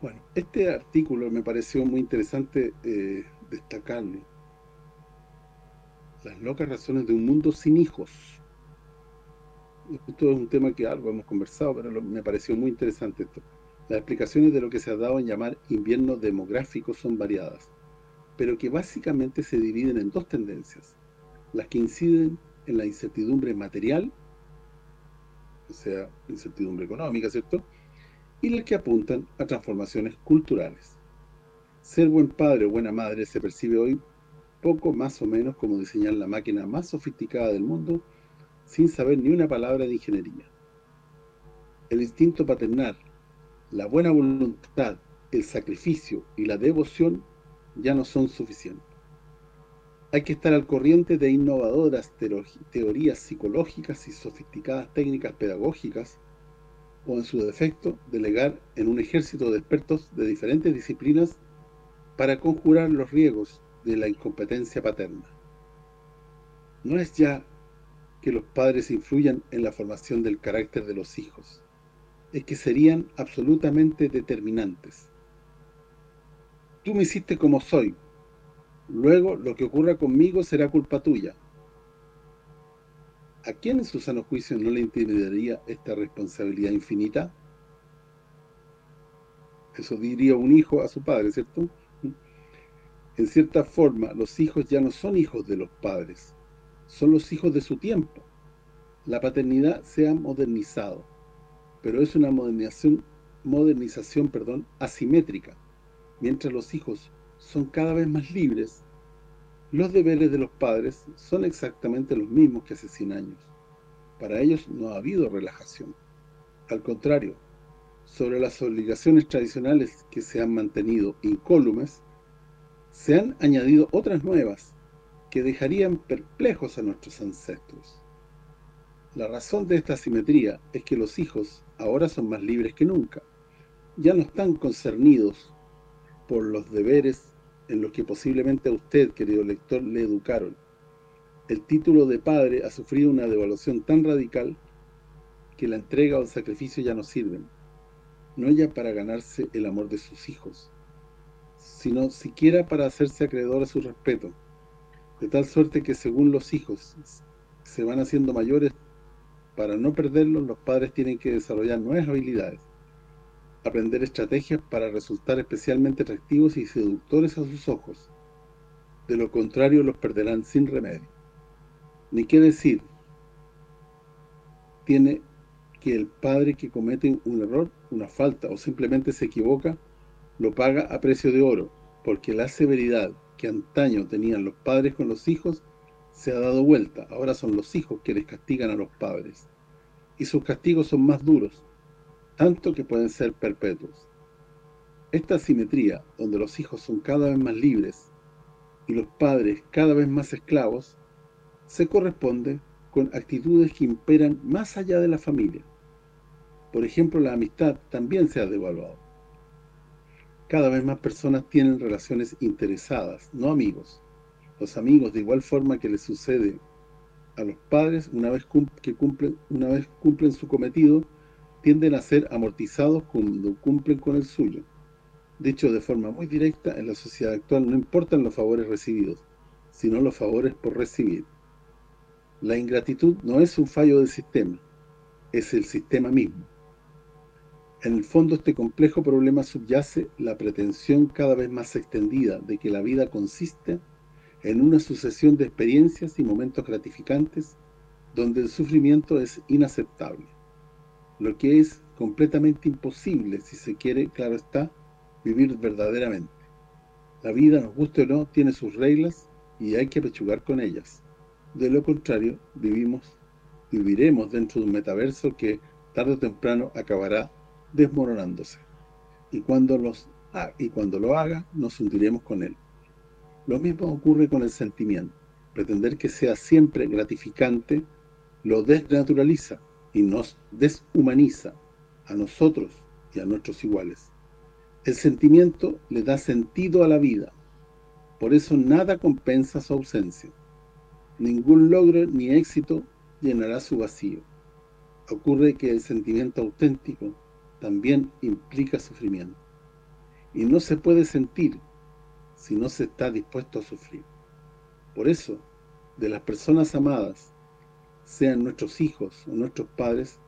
Bueno, este artículo me pareció muy interesante eh, destacarlo. Las locas razones de un mundo sin hijos esto es un tema que algo hemos conversado, pero me pareció muy interesante esto. Las explicaciones de lo que se ha dado en llamar invierno demográfico son variadas, pero que básicamente se dividen en dos tendencias. Las que inciden en la incertidumbre material o sea, incertidumbre económica, ¿cierto? Y las que apuntan a transformaciones culturales. Ser buen padre o buena madre se percibe hoy poco más o menos como diseñar la máquina más sofisticada del mundo sin saber ni una palabra de ingeniería. El instinto paternal, la buena voluntad, el sacrificio y la devoción ya no son suficientes. Hay que estar al corriente de innovadoras teorías psicológicas y sofisticadas técnicas pedagógicas o en su defecto delegar en un ejército de expertos de diferentes disciplinas para conjurar los riesgos de la incompetencia paterna. No es ya que los padres influyan en la formación del carácter de los hijos, es que serían absolutamente determinantes. Tú me hiciste como soy, Luego, lo que ocurra conmigo será culpa tuya. ¿A quién en su sano juicio no le intimidaría esta responsabilidad infinita? Eso diría un hijo a su padre, ¿cierto? En cierta forma, los hijos ya no son hijos de los padres, son los hijos de su tiempo. La paternidad se ha modernizado, pero es una modernización, modernización perdón, asimétrica, mientras los hijos son cada vez más libres, los deberes de los padres son exactamente los mismos que hace 100 años. Para ellos no ha habido relajación. Al contrario, sobre las obligaciones tradicionales que se han mantenido incólumes, se han añadido otras nuevas que dejarían perplejos a nuestros ancestros. La razón de esta simetría es que los hijos ahora son más libres que nunca. Ya no están concernidos por los deberes en los que posiblemente a usted, querido lector, le educaron. El título de padre ha sufrido una devaluación tan radical que la entrega o el sacrificio ya no sirven, no ya para ganarse el amor de sus hijos, sino siquiera para hacerse acreedor a su respeto, de tal suerte que según los hijos se van haciendo mayores, para no perderlos, los padres tienen que desarrollar nuevas habilidades, aprender estrategias para resultar especialmente atractivos y seductores a sus ojos. De lo contrario, los perderán sin remedio. Ni qué decir, tiene que el padre que comete un error, una falta o simplemente se equivoca, lo paga a precio de oro, porque la severidad que antaño tenían los padres con los hijos se ha dado vuelta. Ahora son los hijos quienes castigan a los padres. Y sus castigos son más duros, tanto que pueden ser perpetuos. Esta simetría, donde los hijos son cada vez más libres y los padres cada vez más esclavos, se corresponde con actitudes que imperan más allá de la familia. Por ejemplo, la amistad también se ha devaluado. Cada vez más personas tienen relaciones interesadas, no amigos. Los amigos, de igual forma que les sucede a los padres, una vez que una vez cumplen su cometido, tienden a ser amortizados cuando cumplen con el suyo. Dicho de forma muy directa, en la sociedad actual no importan los favores recibidos, sino los favores por recibir. La ingratitud no es un fallo del sistema, es el sistema mismo. En el fondo este complejo problema subyace la pretensión cada vez más extendida de que la vida consiste en una sucesión de experiencias y momentos gratificantes donde el sufrimiento es inaceptable lo que es completamente imposible, si se quiere, claro está, vivir verdaderamente. La vida, nos guste o no, tiene sus reglas y hay que pechugar con ellas. De lo contrario, vivimos, viviremos dentro de un metaverso que tarde o temprano acabará desmoronándose. Y cuando los y cuando lo haga, nos hundiremos con él. Lo mismo ocurre con el sentimiento. Pretender que sea siempre gratificante lo desnaturaliza y nos deshumaniza a nosotros y a nuestros iguales. El sentimiento le da sentido a la vida. Por eso nada compensa su ausencia. Ningún logro ni éxito llenará su vacío. Ocurre que el sentimiento auténtico también implica sufrimiento. Y no se puede sentir si no se está dispuesto a sufrir. Por eso, de las personas amadas sean nuestros hijos o nuestros padres,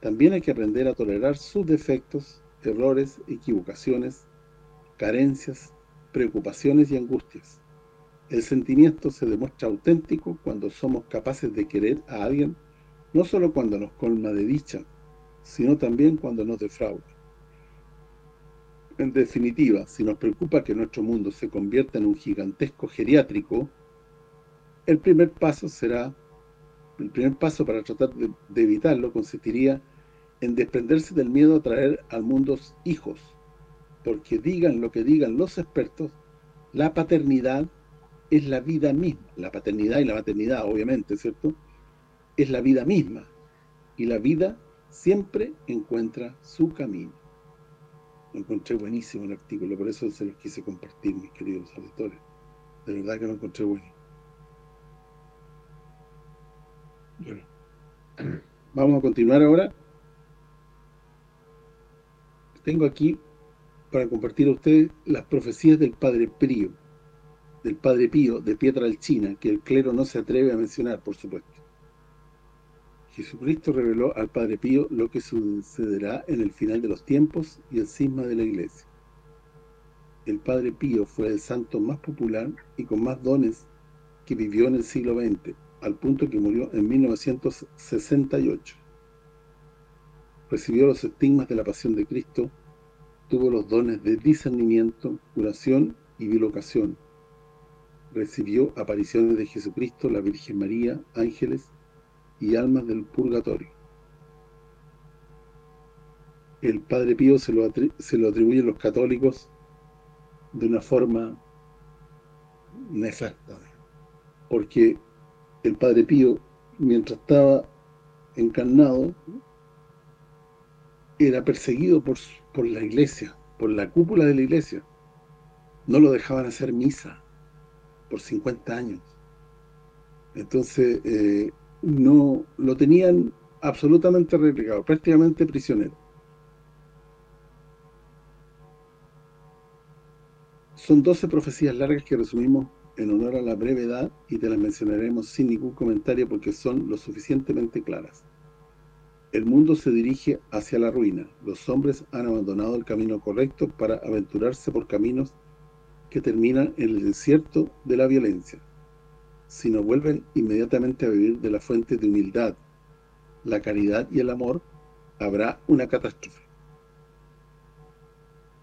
también hay que aprender a tolerar sus defectos, errores, equivocaciones, carencias, preocupaciones y angustias. El sentimiento se demuestra auténtico cuando somos capaces de querer a alguien no solo cuando nos colma de dicha, sino también cuando nos defrauda. En definitiva, si nos preocupa que nuestro mundo se convierta en un gigantesco geriátrico, el primer paso será, el primer paso para tratar de, evitarlo consistiría en desprenderse del miedo a traer al mundo hijos, porque digan lo que digan los expertos, la paternidad es la vida misma, la paternidad y la maternidad, obviamente, ¿cierto? Es la vida misma, y la vida siempre encuentra su camino. Lo encontré buenísimo el artículo, por eso se los quise compartir, mis queridos auditores. De verdad que lo encontré bueno. Bueno, vamos a continuar ahora tengo aquí para compartir a ustedes las profecías del Padre Pío, del Padre Pío de Pietralcina, que el clero no se atreve a mencionar, por supuesto. Jesucristo reveló al Padre Pío lo que sucederá en el final de los tiempos y el cisma de la Iglesia. El Padre Pío fue el santo más popular y con más dones que vivió en el siglo XX, al punto que murió en 1968 recibió los estigmas de la pasión de Cristo, tuvo los dones de discernimiento, curación y bilocación. Recibió apariciones de Jesucristo, la Virgen María, ángeles y almas del purgatorio. El Padre Pío se lo, se lo atribuyen los católicos de una forma nefasta, porque el Padre Pío, mientras estaba encarnado, era perseguido por, por la iglesia, por la cúpula de la iglesia. No lo dejaban hacer misa por 50 años. Entonces, eh, no lo tenían absolutamente replicado, prácticamente prisionero. Son 12 profecías largas que resumimos en honor a la brevedad y te las mencionaremos sin ningún comentario porque son lo suficientemente claras. El mundo se dirige hacia la ruina. Los hombres han abandonado el camino correcto para aventurarse por caminos que terminan en el desierto de la violencia. Si no vuelven inmediatamente a vivir de la fuente de humildad, la caridad y el amor, habrá una catástrofe.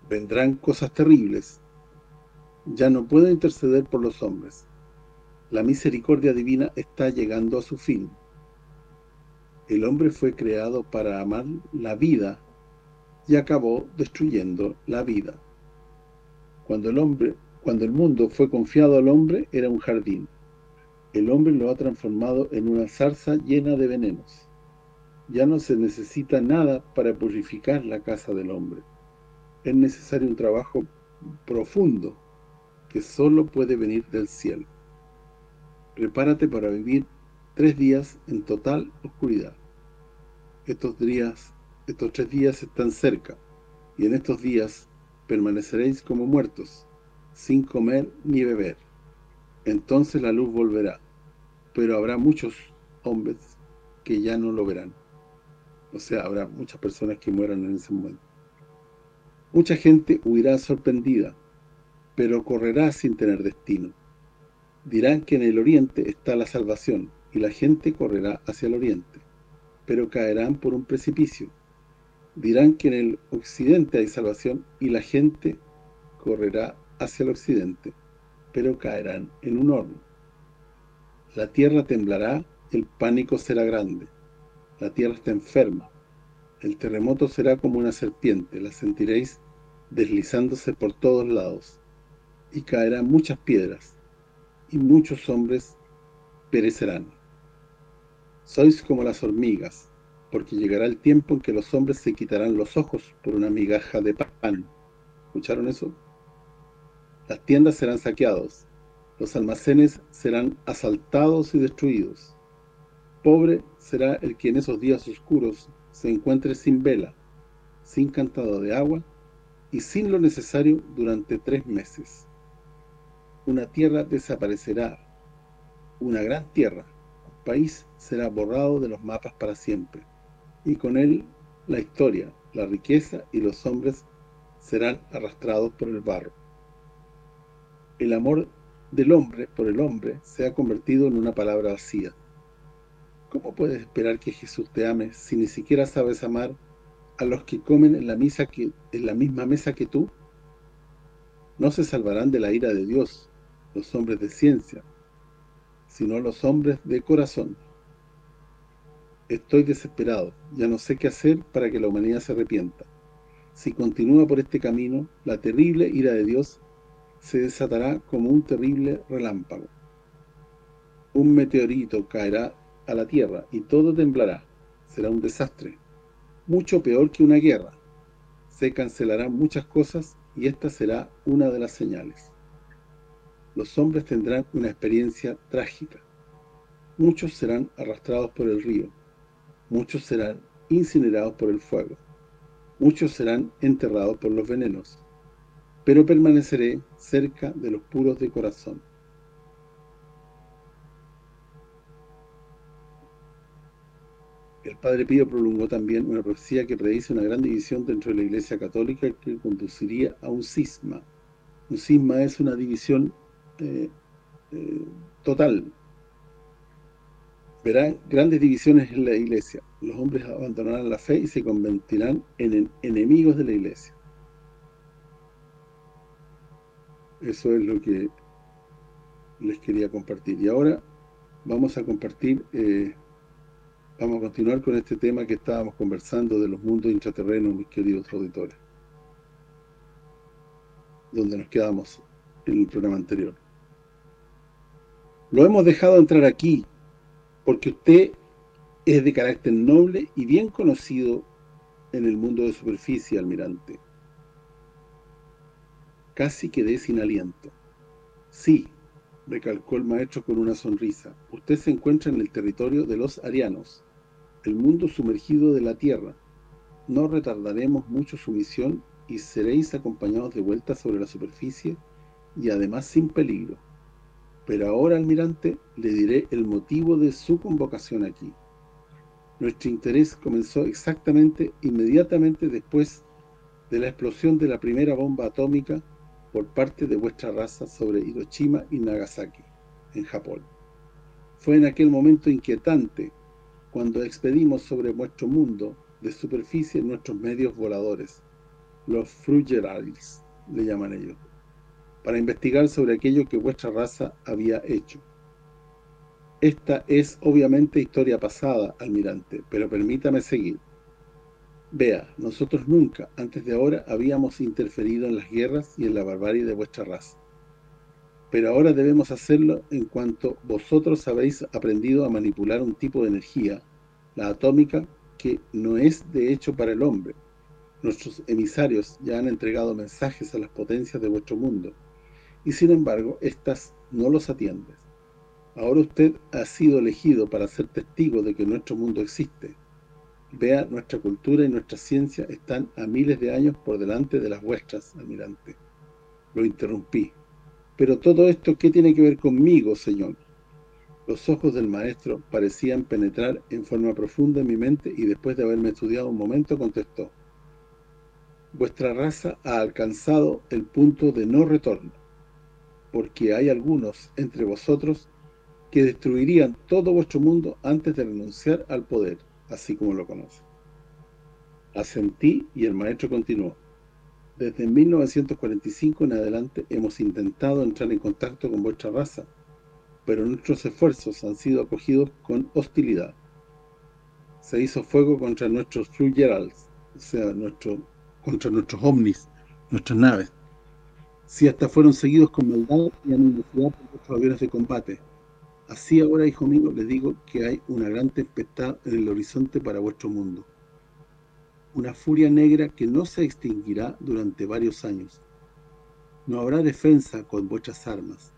Vendrán cosas terribles. Ya no puedo interceder por los hombres. La misericordia divina está llegando a su fin el hombre fue creado para amar la vida y acabó destruyendo la vida. Cuando el hombre, cuando el mundo fue confiado al hombre, era un jardín. El hombre lo ha transformado en una zarza llena de venenos. Ya no se necesita nada para purificar la casa del hombre. Es necesario un trabajo profundo que solo puede venir del cielo. Prepárate para vivir tres días en total oscuridad. Estos días, estos tres días están cerca, y en estos días permaneceréis como muertos, sin comer ni beber. Entonces la luz volverá, pero habrá muchos hombres que ya no lo verán. O sea, habrá muchas personas que mueran en ese momento. Mucha gente huirá sorprendida, pero correrá sin tener destino. Dirán que en el oriente está la salvación, y la gente correrá hacia el oriente, pero caerán por un precipicio. Dirán que en el occidente hay salvación y la gente correrá hacia el occidente, pero caerán en un horno. La tierra temblará, el pánico será grande. La tierra está enferma. El terremoto será como una serpiente, la sentiréis deslizándose por todos lados. Y caerán muchas piedras, y muchos hombres perecerán. Sois como las hormigas, porque llegará el tiempo en que los hombres se quitarán los ojos por una migaja de pan. ¿Escucharon eso? Las tiendas serán saqueados, los almacenes serán asaltados y destruidos. Pobre será el que en esos días oscuros se encuentre sin vela, sin cantado de agua y sin lo necesario durante tres meses. Una tierra desaparecerá, una gran tierra, país será borrado de los mapas para siempre, y con él la historia, la riqueza y los hombres serán arrastrados por el barro. El amor del hombre por el hombre se ha convertido en una palabra vacía. ¿Cómo puedes esperar que Jesús te ame si ni siquiera sabes amar a los que comen en la en la misma mesa que tú? No se salvarán de la ira de Dios los hombres de ciencia, sino los hombres de corazón. Estoy desesperado, ya no sé qué hacer para que la humanidad se arrepienta. Si continúa por este camino, la terrible ira de Dios se desatará como un terrible relámpago. Un meteorito caerá a la tierra y todo temblará. Será un desastre, mucho peor que una guerra. Se cancelarán muchas cosas y esta será una de las señales. Los hombres tendrán una experiencia trágica. Muchos serán arrastrados por el río. Muchos serán incinerados por el fuego. Muchos serán enterrados por los venenos. Pero permaneceré cerca de los puros de corazón El Padre Pío prolongó también una profecía que predice una gran división dentro de la Iglesia Católica que conduciría a un cisma. Un cisma es una división eh, eh, total. Verán grandes divisiones en la Iglesia. Los hombres abandonarán la fe y se convertirán en enemigos de la Iglesia. Eso es lo que les quería compartir. Y ahora vamos a compartir... Eh, Vamos a continuar con este tema que estábamos conversando de los mundos intraterrenos, mis queridos auditores. Donde nos quedamos en el programa anterior. Lo hemos dejado entrar aquí porque usted es de carácter noble y bien conocido en el mundo de superficie, almirante. Casi quedé sin aliento. Sí, recalcó el maestro con una sonrisa. Usted se encuentra en el territorio de los arianos, el mundo sumergido de la tierra. No retardaremos mucho su misión y seréis acompañados de vuelta sobre la superficie y además sin peligro. Pero ahora, almirante, le diré el motivo de su convocación aquí. Nuestro interés comenzó exactamente inmediatamente después de la explosión de la primera bomba atómica por parte de vuestra raza sobre Hiroshima y Nagasaki, en Japón. Fue en aquel momento inquietante cuando expedimos sobre vuestro mundo de superficie nuestros medios voladores, los Frugerals, le llaman ellos, para investigar sobre aquello que vuestra raza había hecho. Esta es obviamente historia pasada, almirante, pero permítame seguir. Vea, nosotros nunca, antes de ahora, habíamos interferido en las guerras y en la barbarie de vuestra raza. Pero ahora debemos hacerlo en cuanto vosotros habéis aprendido a manipular un tipo de energía, la atómica, que no es de hecho para el hombre. Nuestros emisarios ya han entregado mensajes a las potencias de vuestro mundo, y sin embargo, éstas no los atienden. Ahora usted ha sido elegido para ser testigo de que nuestro mundo existe, Vea, nuestra cultura y nuestra ciencia están a miles de años por delante de las vuestras, almirante. Lo interrumpí. Pero todo esto, ¿qué tiene que ver conmigo, señor? Los ojos del maestro parecían penetrar en forma profunda en mi mente y después de haberme estudiado un momento contestó. Vuestra raza ha alcanzado el punto de no retorno, porque hay algunos entre vosotros que destruirían todo vuestro mundo antes de renunciar al poder así como lo conoce. Asentí y el maestro continuó. Desde 1945 en adelante hemos intentado entrar en contacto con vuestra raza, pero nuestros esfuerzos han sido acogidos con hostilidad. Se hizo fuego contra nuestros Flugerals, o sea, contra nuestros ovnis, nuestras naves. Si hasta fueron seguidos con maldad y animosidad por nuestros aviones de combate, Así ahora, hijo mío, les digo que hay una gran tempestad en el horizonte para vuestro mundo. Una furia negra que no se extinguirá durante varios años. No habrá defensa con vuestras armas.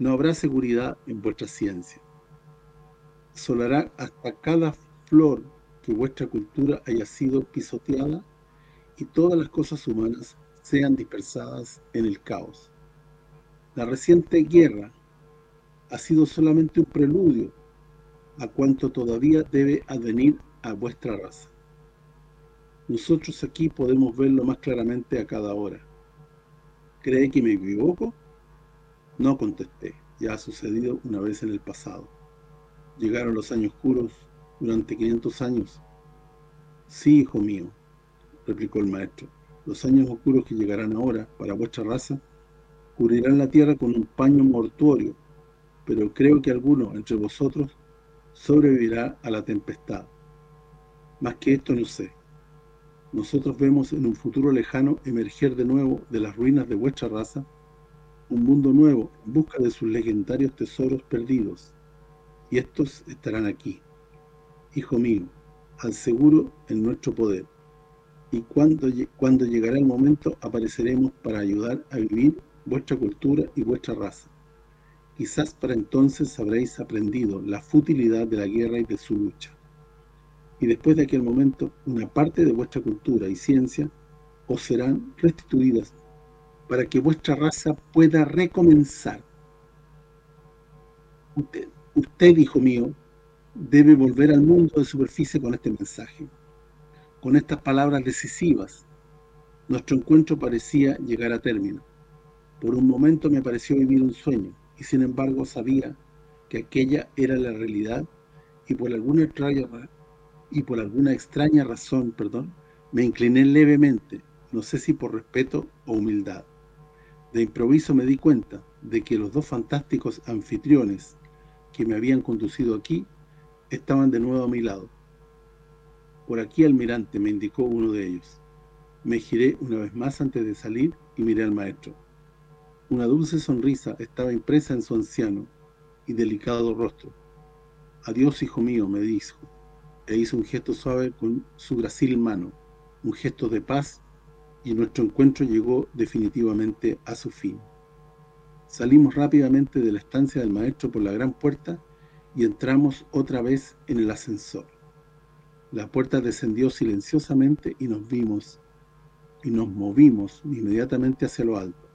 No habrá seguridad en vuestra ciencia. Solará hasta cada flor que vuestra cultura haya sido pisoteada y todas las cosas humanas sean dispersadas en el caos. La reciente guerra ha sido solamente un preludio a cuanto todavía debe advenir a vuestra raza. Nosotros aquí podemos verlo más claramente a cada hora. ¿Cree que me equivoco? No contesté, ya ha sucedido una vez en el pasado. llegaron los años oscuros durante 500 años. Sí, hijo mío, replicó el maestro. Los años oscuros que llegarán ahora para vuestra raza cubrirán la tierra con un paño mortuorio, pero creo que alguno entre vosotros sobrevivirá a la tempestad. Más que esto no sé. Nosotros vemos en un futuro lejano emerger de nuevo de las ruinas de vuestra raza un mundo nuevo en busca de sus legendarios tesoros perdidos. Y estos estarán aquí. Hijo mío, al seguro en nuestro poder. Y cuando, cuando llegará el momento apareceremos para ayudar a vivir vuestra cultura y vuestra raza. Quizás para entonces habréis aprendido la futilidad de la guerra y de su lucha. Y después de aquel momento, una parte de vuestra cultura y ciencia os serán restituidas para que vuestra raza pueda recomenzar. Usted, usted, hijo mío, debe volver al mundo de superficie con este mensaje, con estas palabras decisivas. Nuestro encuentro parecía llegar a término. Por un momento me pareció vivir un sueño, y sin embargo sabía que aquella era la realidad, y por alguna extraña, y por alguna extraña razón, perdón, me incliné levemente, no sé si por respeto o humildad. De improviso me di cuenta de que los dos fantásticos anfitriones que me habían conducido aquí estaban de nuevo a mi lado. Por aquí, almirante, me indicó uno de ellos. Me giré una vez más antes de salir y miré al maestro. Una dulce sonrisa estaba impresa en su anciano y delicado rostro. «Adiós, hijo mío», me dijo, e hizo un gesto suave con su gracil mano, un gesto de paz y nuestro encuentro llegó definitivamente a su fin. Salimos rápidamente de la estancia del maestro por la gran puerta y entramos otra vez en el ascensor. La puerta descendió silenciosamente y nos vimos y nos movimos inmediatamente hacia lo alto.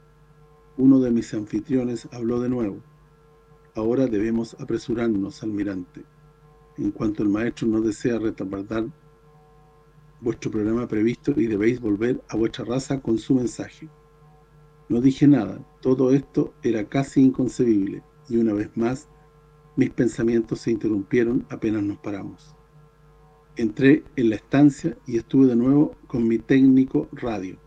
Uno de mis anfitriones habló de nuevo. Ahora debemos apresurarnos, almirante. En cuanto el maestro no desea retardar vuestro programa previsto y debéis volver a vuestra raza con su mensaje. No dije nada, todo esto era casi inconcebible, y una vez más, mis pensamientos se interrumpieron apenas nos paramos. Entré en la estancia y estuve de nuevo con mi técnico radio.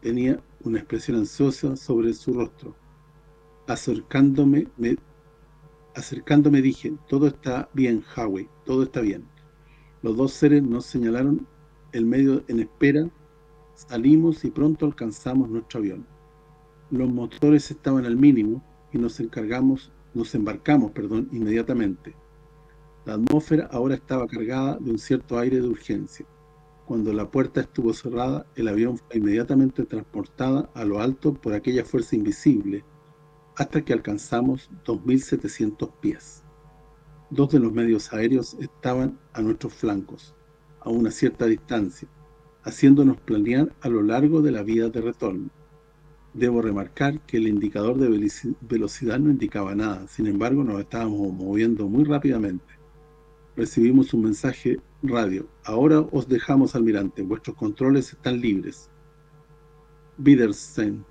Tenía una expresión ansiosa sobre su rostro. Acercándome, me, acercándome dije, todo está bien, Howie, todo está bien. Los dos seres nos señalaron el medio en espera, salimos y pronto alcanzamos nuestro avión. Los motores estaban al mínimo y nos encargamos, nos embarcamos, perdón, inmediatamente. La atmósfera ahora estaba cargada de un cierto aire de urgencia. Cuando la puerta estuvo cerrada, el avión fue inmediatamente transportada a lo alto por aquella fuerza invisible, hasta que alcanzamos 2.700 pies. Dos de los medios aéreos estaban a nuestros flancos, a una cierta distancia, haciéndonos planear a lo largo de la vía de retorno. Debo remarcar que el indicador de velocidad no indicaba nada, sin embargo nos estábamos moviendo muy rápidamente. Recibimos un mensaje radio. Ahora os dejamos, almirante, vuestros controles están libres. Wiedersehen.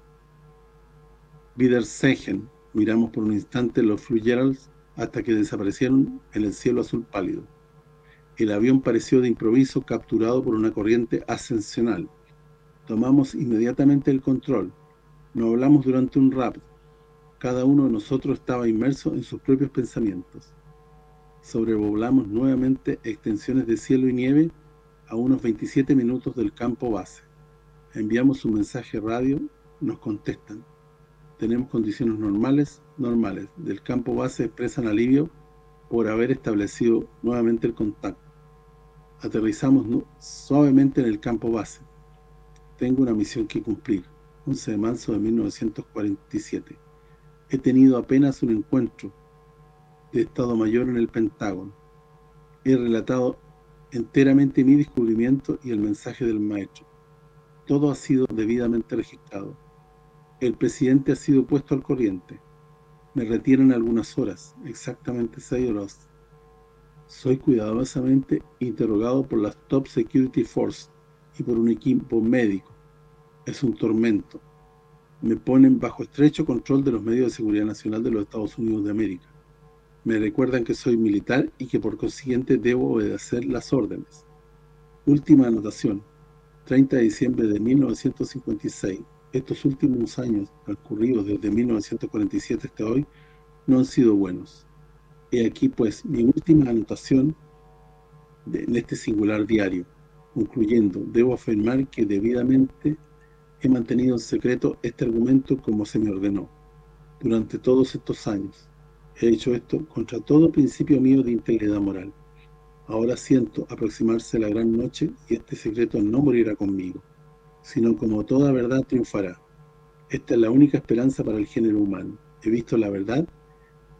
Wiedersehen. Miramos por un instante los Flugerals hasta que desaparecieron en el cielo azul pálido. El avión pareció de improviso capturado por una corriente ascensional. Tomamos inmediatamente el control. No hablamos durante un rato. Cada uno de nosotros estaba inmerso en sus propios pensamientos. Sobrevolamos nuevamente extensiones de cielo y nieve a unos 27 minutos del campo base. Enviamos un mensaje radio, nos contestan tenemos condiciones normales, normales. Del campo base expresan alivio por haber establecido nuevamente el contacto. Aterrizamos suavemente en el campo base. Tengo una misión que cumplir. 11 de marzo de 1947. He tenido apenas un encuentro de Estado Mayor en el Pentágono. He relatado enteramente mi descubrimiento y el mensaje del maestro. Todo ha sido debidamente registrado el presidente ha sido puesto al corriente. Me retiran algunas horas, exactamente seis horas. Soy cuidadosamente interrogado por las Top Security Force y por un equipo médico. Es un tormento. Me ponen bajo estrecho control de los medios de seguridad nacional de los Estados Unidos de América. Me recuerdan que soy militar y que por consiguiente debo obedecer las órdenes. Última anotación. 30 de diciembre de 1956. Estos últimos años, transcurridos desde 1947 hasta hoy, no han sido buenos. He aquí, pues, mi última anotación en este singular diario. Concluyendo, debo afirmar que debidamente he mantenido en secreto este argumento como se me ordenó durante todos estos años. He hecho esto contra todo principio mío de integridad moral. Ahora siento aproximarse la gran noche y este secreto no morirá conmigo, sino como toda verdad triunfará. Esta es la única esperanza para el género humano. He visto la verdad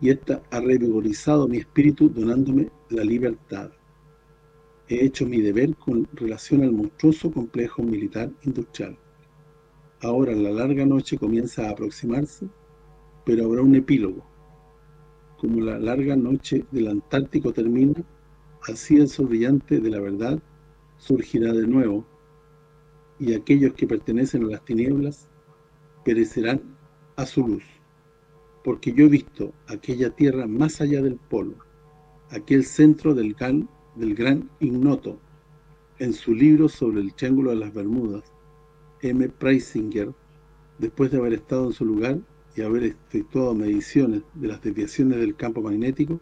y esta ha revigorizado mi espíritu donándome la libertad. He hecho mi deber con relación al monstruoso complejo militar industrial. Ahora la larga noche comienza a aproximarse, pero habrá un epílogo. Como la larga noche del Antártico termina, así el sol brillante de la verdad surgirá de nuevo, y aquellos que pertenecen a las tinieblas perecerán a su luz porque yo he visto aquella tierra más allá del polo, aquel centro del gran, del gran ignoto. En su libro sobre el Triángulo de las Bermudas, M. Preisinger, después de haber estado en su lugar y haber efectuado mediciones de las desviaciones del campo magnético,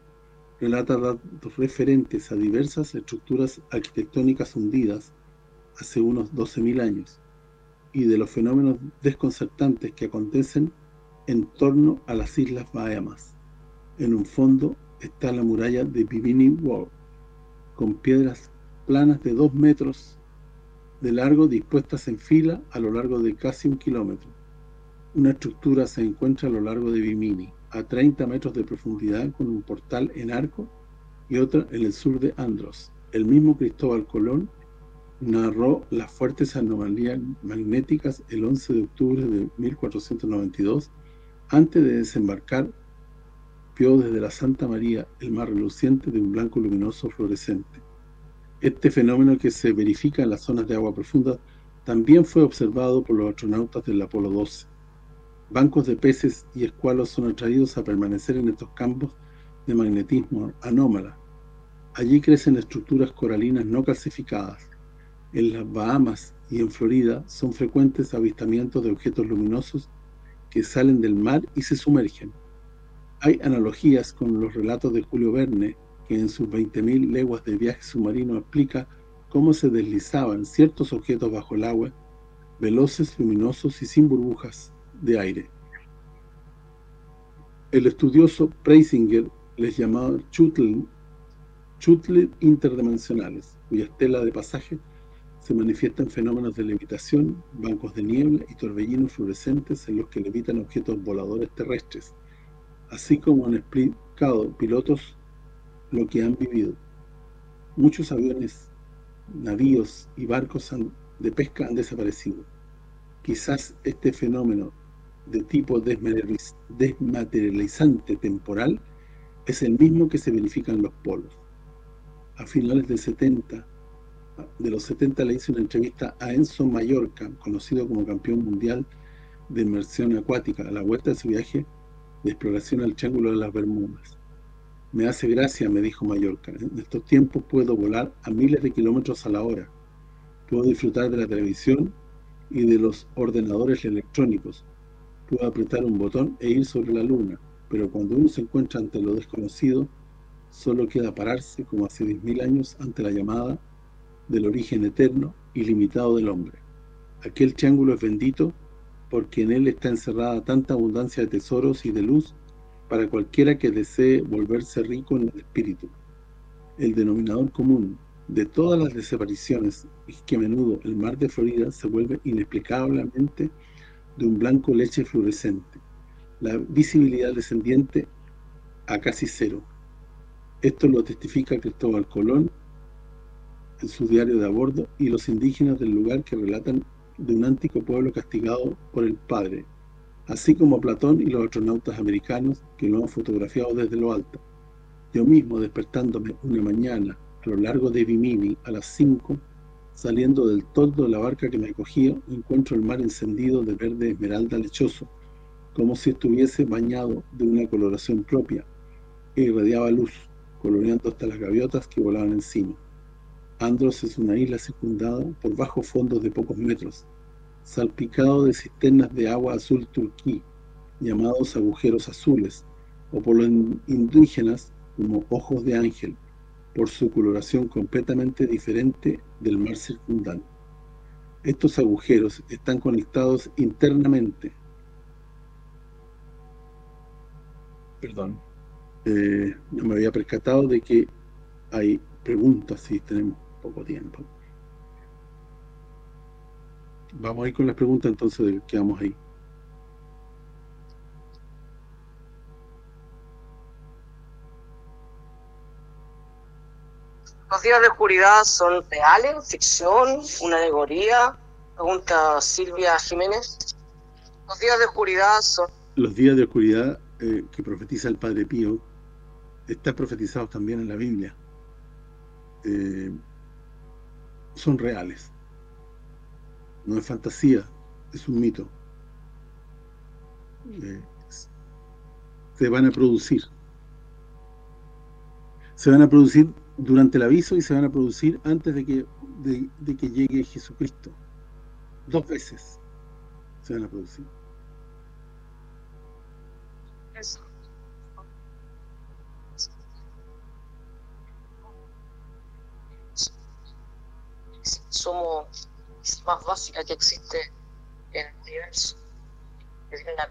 relata datos referentes a diversas estructuras arquitectónicas hundidas hace unos 12.000 años y de los fenómenos desconcertantes que acontecen en torno a las Islas Bahamas. En un fondo está la muralla de Bimini Wall, con piedras planas de dos metros de largo dispuestas en fila a lo largo de casi un kilómetro. Una estructura se encuentra a lo largo de Bimini, a 30 metros de profundidad con un portal en arco y otra en el sur de Andros. El mismo Cristóbal Colón narró las fuertes anomalías magnéticas el 11 de octubre de 1492 antes de desembarcar, vio desde la Santa María el mar reluciente de un blanco luminoso fluorescente. Este fenómeno que se verifica en las zonas de agua profunda también fue observado por los astronautas del Apolo 12. Bancos de peces y escualos son atraídos a permanecer en estos campos de magnetismo anómala. Allí crecen estructuras coralinas no calcificadas. En las Bahamas y en Florida son frecuentes avistamientos de objetos luminosos que salen del mar y se sumergen. Hay analogías con los relatos de Julio Verne, que en sus 20.000 leguas de viaje submarino explica cómo se deslizaban ciertos objetos bajo el agua, veloces, luminosos y sin burbujas de aire. El estudioso Preisinger les llamaba chutl, interdimensionales, cuya estela de pasaje se manifiestan fenómenos de levitación, bancos de niebla y torbellinos fluorescentes en los que levitan objetos voladores terrestres, así como han explicado pilotos lo que han vivido. Muchos aviones, navíos y barcos de pesca han desaparecido. Quizás este fenómeno de tipo desmaterializante temporal es el mismo que se verifica en los polos. A finales del 70, de los 70 le hice una entrevista a Enzo Mallorca, conocido como campeón mundial de inmersión acuática, a la vuelta de su viaje de exploración al Triángulo de las Bermudas. Me hace gracia, me dijo Mallorca, en estos tiempos puedo volar a miles de kilómetros a la hora. Puedo disfrutar de la televisión y de los ordenadores electrónicos. Puedo apretar un botón e ir sobre la luna, pero cuando uno se encuentra ante lo desconocido, solo queda pararse como hace 10.000 años ante la llamada del origen eterno y limitado del hombre. Aquel triángulo es bendito porque en él está encerrada tanta abundancia de tesoros y de luz para cualquiera que desee volverse rico en el espíritu. El denominador común de todas las desapariciones es que a menudo el mar de Florida se vuelve inexplicablemente de un blanco leche fluorescente, la visibilidad descendiente a casi cero. Esto lo testifica Cristóbal Colón en su diario de a bordo y los indígenas del lugar que relatan de un antiguo pueblo castigado por el padre, así como Platón y los astronautas americanos que lo han fotografiado desde lo alto. Yo mismo, despertándome una mañana a lo largo de Bimini a las 5, saliendo del toldo de la barca que me acogía, encuentro el mar encendido de verde esmeralda lechoso, como si estuviese bañado de una coloración propia. que irradiaba luz, coloreando hasta las gaviotas que volaban encima. Andros es una isla secundada por bajos fondos de pocos metros, salpicado de cisternas de agua azul turquí, llamados agujeros azules, o por los indígenas como ojos de ángel, por su coloración completamente diferente del mar circundante. Estos agujeros están conectados internamente. Perdón. Eh, no me había percatado de que hay preguntas si tenemos poco tiempo. Vamos a ir con las preguntas entonces, quedamos ahí. ¿Los días de oscuridad son reales, ficción, una alegoría? Pregunta Silvia Jiménez. ¿Los días de oscuridad son...? Los días de oscuridad eh, que profetiza el Padre Pío están profetizados también en la Biblia. Eh, son reales. No es fantasía, es un mito. Eh, se van a producir. Se van a producir durante el aviso y se van a producir antes de que, de, que llegue Jesucristo. Dos veces se van a producir. Somos más básica que existe en el universo. Es la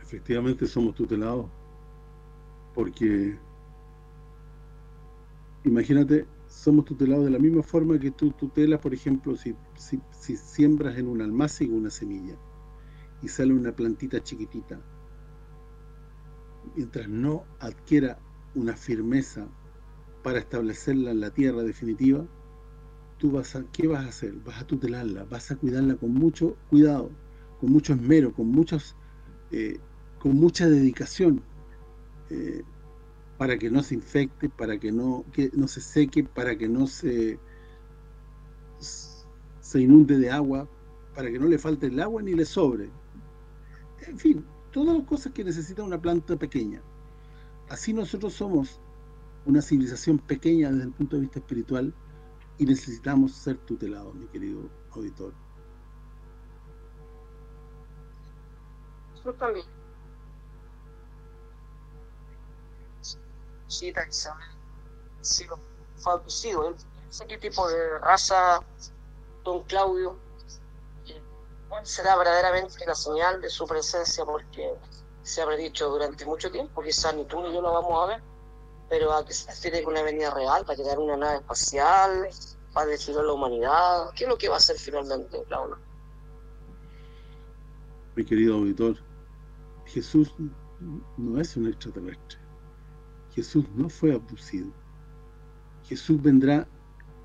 Efectivamente somos tutelados porque imagínate, somos tutelados de la misma forma que tú tutelas, por ejemplo, si, si, siembras en un almácigo una semilla y sale una plantita chiquitita, mientras no adquiera una firmeza para establecerla en la tierra definitiva, tú vas a, ¿qué vas a hacer? Vas a tutelarla, vas a cuidarla con mucho cuidado, con mucho esmero, con muchas eh, con mucha dedicación, eh, para que no se infecte, para que no, que no se seque, para que no se, se inunde de agua, para que no le falte el agua ni le sobre. En fin, todas las cosas que necesita una planta pequeña. Así nosotros somos una civilización pequeña desde el punto de vista espiritual y necesitamos ser tutelados, mi querido auditor. Yo. Cita que se sido fue abducido. no sé qué tipo de raza, don Claudio. ¿Cuál será verdaderamente la señal de su presencia? Porque se habrá dicho durante mucho tiempo, quizás ni tú ni yo lo vamos a ver, pero a que se refiere con una venida real, para llegar una nave espacial, para destruir la humanidad. ¿Qué es lo que va a hacer finalmente, Claudio? Mi querido auditor, Jesús no es un extraterrestre. Jesús no fue abducido. Jesús vendrá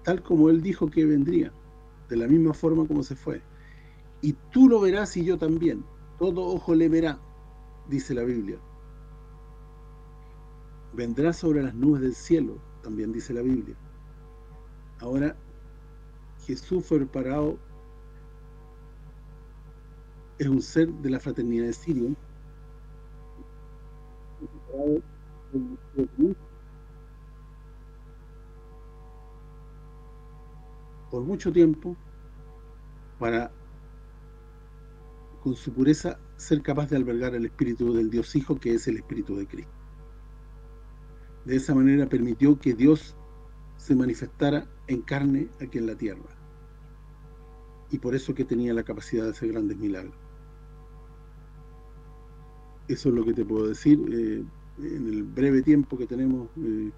tal como Él dijo que vendría, de la misma forma como se fue. Y tú lo verás y yo también. Todo ojo le verá, dice la Biblia. Vendrá sobre las nubes del cielo, también dice la Biblia. Ahora, Jesús fue preparado, es un ser de la fraternidad de Sirio, por mucho tiempo para con su pureza ser capaz de albergar el espíritu del Dios Hijo que es el espíritu de Cristo. De esa manera permitió que Dios se manifestara en carne aquí en la tierra. Y por eso que tenía la capacidad de hacer grandes milagros. Eso es lo que te puedo decir. Eh, en el breve tiempo que tenemos eh,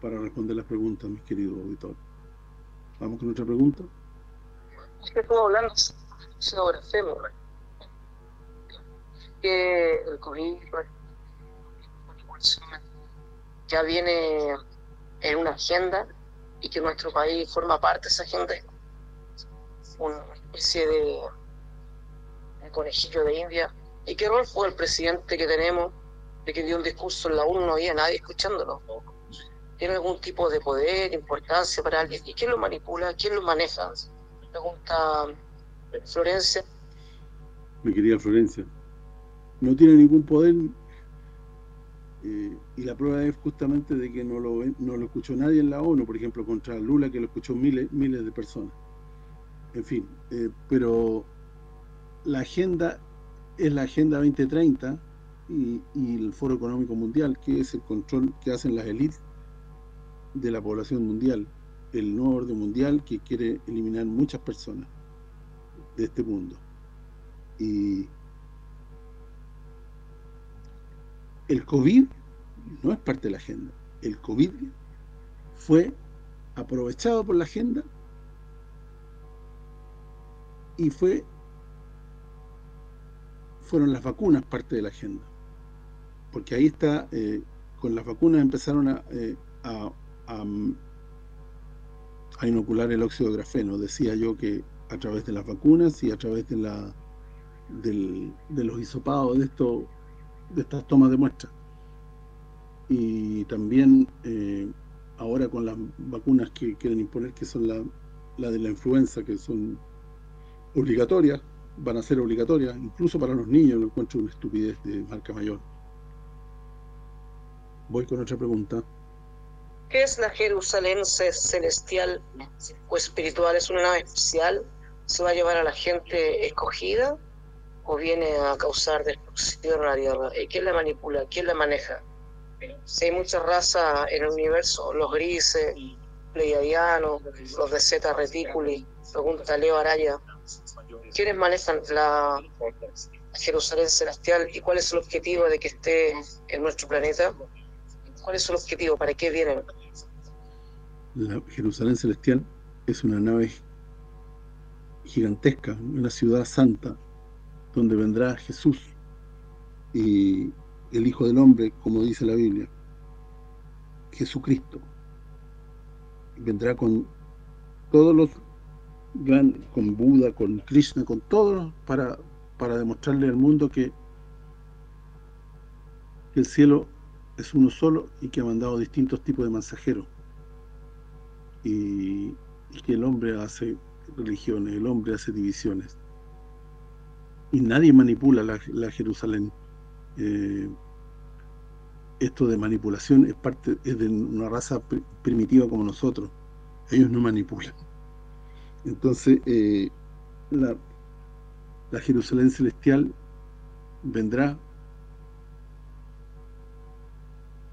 para responder las preguntas, mis queridos auditores. Vamos con otra pregunta. Estamos hablando sobre FEMUR, que el COVID ya viene en una agenda y que nuestro país forma parte de esa agenda. Una especie de, de conejillo de India. ¿Y qué rol fue el presidente que tenemos de que dio un discurso en la ONU, no había nadie escuchándolo. ¿Tiene algún tipo de poder, importancia para alguien? ¿Y quién lo manipula? ¿Quién lo maneja? Pregunta Florencia. Mi querida Florencia, no tiene ningún poder eh, y la prueba es justamente de que no lo, no lo escuchó nadie en la ONU, por ejemplo, contra Lula, que lo escuchó miles, miles de personas. En fin, eh, pero la agenda es la Agenda 2030 y, el Foro Económico Mundial, que es el control que hacen las élites de la población mundial, el nuevo orden mundial que quiere eliminar muchas personas de este mundo. Y el COVID no es parte de la agenda. El COVID fue aprovechado por la agenda y fue fueron las vacunas parte de la agenda. Porque ahí está, eh, con las vacunas empezaron a, eh, a, a, inocular el óxido de grafeno. Decía yo que a través de las vacunas y a través de la de los hisopados de esto estas tomas de muestras. Y también eh, ahora con las vacunas que quieren imponer, que son la, la de la influenza, que son obligatorias, van a ser obligatorias, incluso para los niños, lo encuentro una estupidez de marca mayor. Voy con otra pregunta. ¿Qué es la Jerusalén celestial o espiritual? ¿Es una nave especial? ¿Se va a llevar a la gente escogida? o viene a causar destrucción a la Tierra? ¿Y quién la manipula? ¿Quién la maneja? Si hay mucha raza en el universo, los grises, pleiadianos, los de Zeta Reticuli, pregunta Leo Araya, ¿quiénes manejan la Jerusalén celestial y cuál es el objetivo de que esté en nuestro planeta? ¿Cuál es el objetivo? ¿Para qué vienen? La Jerusalén celestial es una nave gigantesca, una ciudad santa, donde vendrá Jesús y el Hijo del Hombre, como dice la Biblia, Jesucristo. Vendrá con todos los grandes, con Buda, con Krishna, con todos para, para demostrarle al mundo que, el cielo es uno solo y que ha mandado distintos tipos de mensajeros. Y, que el hombre hace religiones, el hombre hace divisiones y nadie manipula la, Jerusalén. Eh, esto de manipulación es parte es de una raza primitiva como nosotros. Ellos no manipulan. Entonces, eh, la, Jerusalén celestial vendrá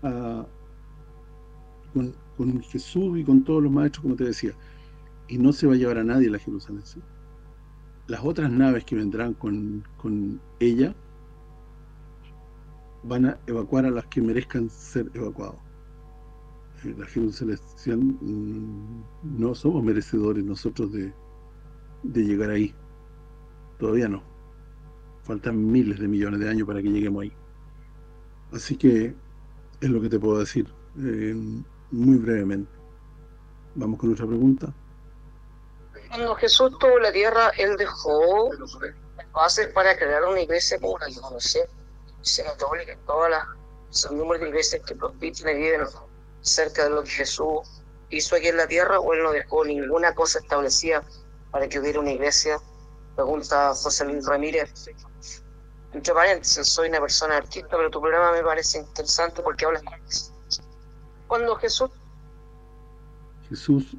con, con, Jesús y con todos los maestros, como te decía. Y no se va a llevar a nadie la Jerusalén las otras naves que vendrán con, ella van a evacuar a las que merezcan ser evacuados. Eh, la Jerusalén mm, no somos merecedores nosotros de, de llegar ahí. Todavía no. Faltan miles de millones de años para que lleguemos ahí. Así que es lo que te puedo decir eh, muy brevemente. Vamos con otra pregunta. Cuando Jesús tuvo la tierra, Él dejó bases para crear una iglesia como la que conoce, iglesia católica, todas las números de iglesias que prospiten y viven cerca de lo que Jesús hizo aquí en la tierra, o Él no dejó ninguna cosa establecida para que hubiera una iglesia. Pregunta José Luis Ramírez. Entre paréntesis, soy una persona artista, pero tu programa me parece interesante porque hablas cuando Jesús Jesús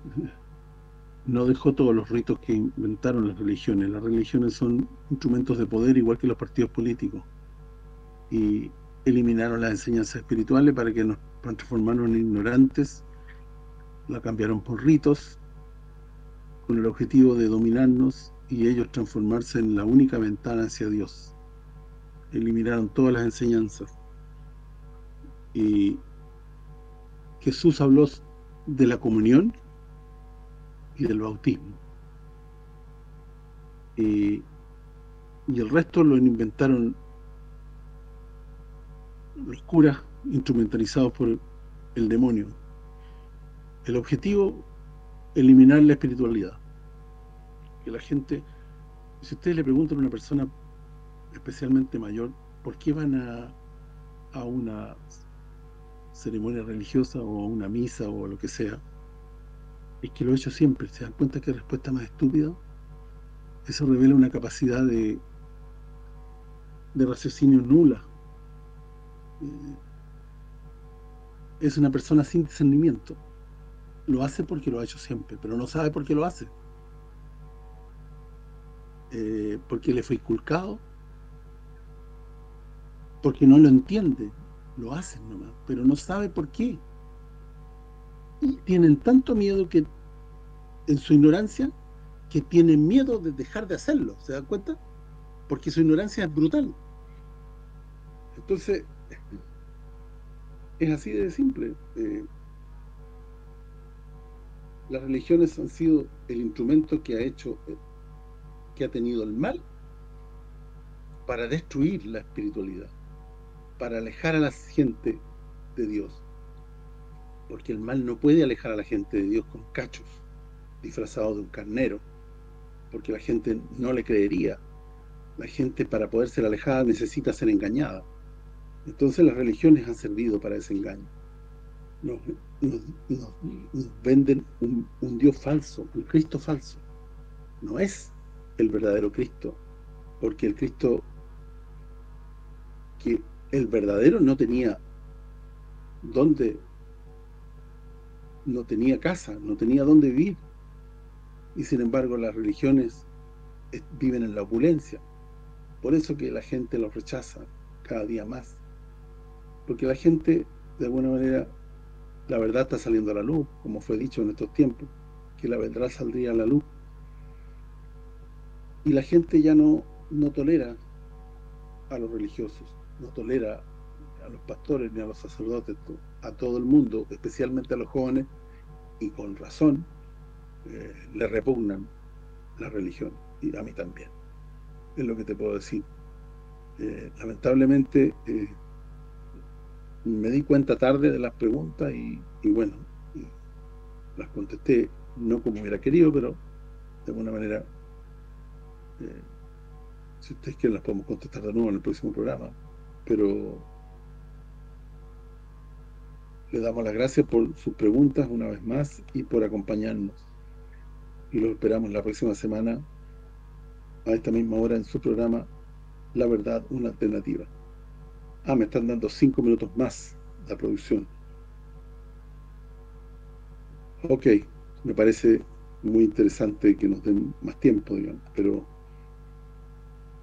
no dejó todos los ritos que inventaron las religiones. Las religiones son instrumentos de poder igual que los partidos políticos. Y eliminaron las enseñanzas espirituales para que nos transformaran en ignorantes, la cambiaron por ritos, con el objetivo de dominarnos y ellos transformarse en la única ventana hacia Dios. Eliminaron todas las enseñanzas. Y Jesús habló de la comunión y del bautismo. y el resto lo inventaron los curas instrumentalizados por el demonio. El objetivo, eliminar la espiritualidad. Que la gente, si ustedes le preguntan a una persona especialmente mayor, ¿por qué van a, a una ceremonia religiosa o a una misa o lo que sea? es que lo he hecho siempre. ¿Se dan cuenta que respuesta más estúpida? Eso revela una capacidad de de raciocinio nula. Eh, es una persona sin discernimiento. Lo hace porque lo ha hecho siempre, pero no sabe por qué lo hace. Eh, porque le fue inculcado, porque no lo entiende, lo hacen nomás, pero no sabe por qué. Y tienen tanto miedo que en su ignorancia que tienen miedo de dejar de hacerlo, ¿se dan cuenta? Porque su ignorancia es brutal. Entonces, es así de simple. Eh, las religiones han sido el instrumento que ha hecho, eh, que ha tenido el mal para destruir la espiritualidad, para alejar a la gente de Dios. Porque el mal no puede alejar a la gente de Dios con cachos disfrazados de un carnero, porque la gente no le creería. La gente para poder ser alejada necesita ser engañada. Entonces las religiones han servido para ese engaño. Nos, venden un, un, Dios falso, un Cristo falso. No es el verdadero Cristo, porque el Cristo que el verdadero no tenía dónde no tenía casa, no tenía dónde vivir. Y sin embargo las religiones viven en la opulencia. Por eso que la gente los rechaza cada día más porque la gente, de alguna manera, la verdad está saliendo a la luz, como fue dicho en estos tiempos, que la verdad saldría a la luz. Y la gente ya no, no tolera a los religiosos, no tolera a los pastores ni a los sacerdotes, a todo el mundo, especialmente a los jóvenes, y con razón, eh, le repugnan la religión, y a mí también. Es lo que te puedo decir. Eh, lamentablemente, eh, me di cuenta tarde de las preguntas y, bueno, las contesté no como hubiera querido, pero de alguna manera, si ustedes quieren las podemos contestar de nuevo en el próximo programa, pero le damos las gracias por sus preguntas una vez más y por acompañarnos. Y lo esperamos la próxima semana a esta misma hora en su programa La Verdad, una alternativa. Ah, me están dando cinco minutos más la producción. Ok, me parece muy interesante que nos den más tiempo, digamos, pero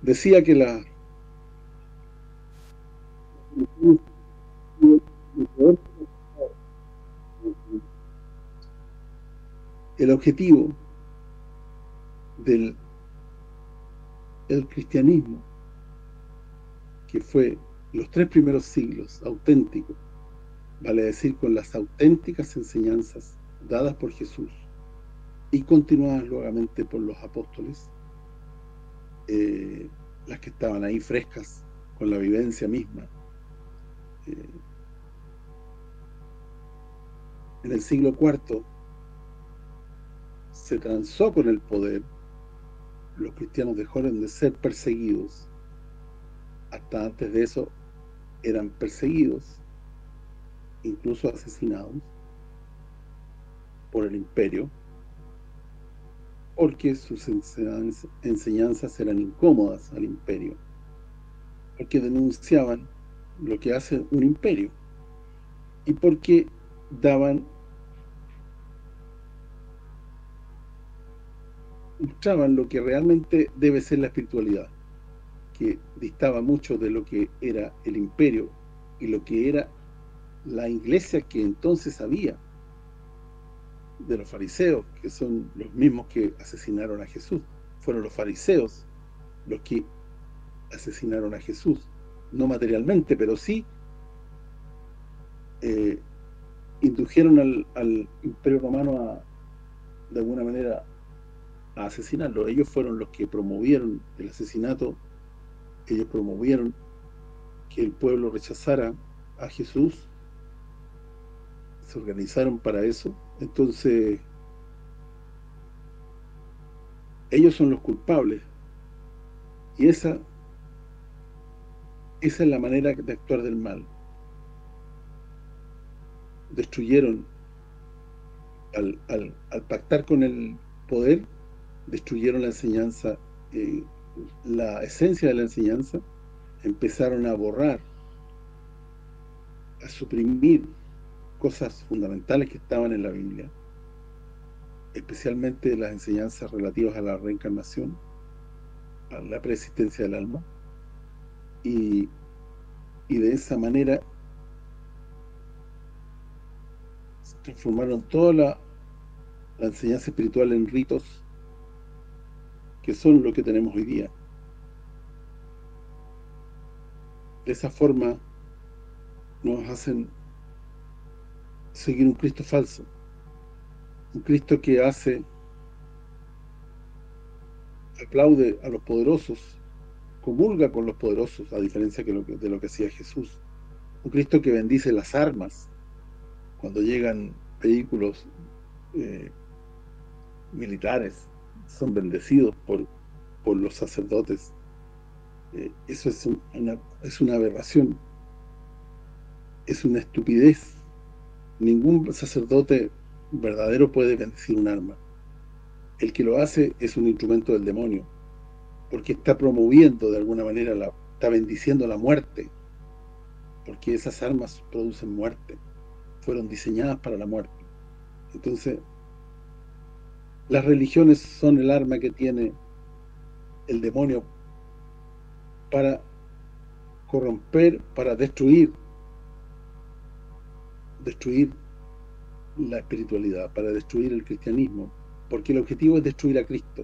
decía que la el objetivo del el cristianismo que fue los tres primeros siglos auténticos, vale decir con las auténticas enseñanzas dadas por Jesús y continuadas luego por los apóstoles, eh, las que estaban ahí frescas con la vivencia misma. Eh, en el siglo IV se transó con el poder, los cristianos dejaron de ser perseguidos, hasta antes de eso eran perseguidos, incluso asesinados por el imperio, porque sus enseñanzas eran incómodas al imperio, porque denunciaban lo que hace un imperio, y porque daban mostraban lo que realmente debe ser la espiritualidad que distaba mucho de lo que era el imperio y lo que era la iglesia que entonces había de los fariseos, que son los mismos que asesinaron a Jesús. Fueron los fariseos los que asesinaron a Jesús, no materialmente, pero sí eh, indujeron al, al, imperio romano a, de alguna manera, a asesinarlo. Ellos fueron los que promovieron el asesinato ellos promovieron que el pueblo rechazara a Jesús, se organizaron para eso, entonces ellos son los culpables y esa esa es la manera de actuar del mal. Destruyeron al, pactar con el poder destruyeron la enseñanza eh, la esencia de la enseñanza, empezaron a borrar, a suprimir cosas fundamentales que estaban en la Biblia, especialmente las enseñanzas relativas a la reencarnación, a la preexistencia del alma, y, de esa manera transformaron toda la, la enseñanza espiritual en ritos que son lo que tenemos hoy día. De esa forma nos hacen seguir un Cristo falso. Un Cristo que hace aplaude a los poderosos, comulga con los poderosos, a diferencia de lo que hacía Jesús. Un Cristo que bendice las armas cuando llegan vehículos eh, militares son bendecidos por, por los sacerdotes. Eh, eso es es una aberración. Es una estupidez. Ningún sacerdote verdadero puede bendecir un arma. El que lo hace es un instrumento del demonio, porque está promoviendo de alguna manera, la, está bendiciendo la muerte, porque esas armas producen muerte, fueron diseñadas para la muerte. Entonces, las religiones son el arma que tiene el demonio para corromper, para destruir destruir la espiritualidad, para destruir el cristianismo, porque el objetivo es destruir a Cristo.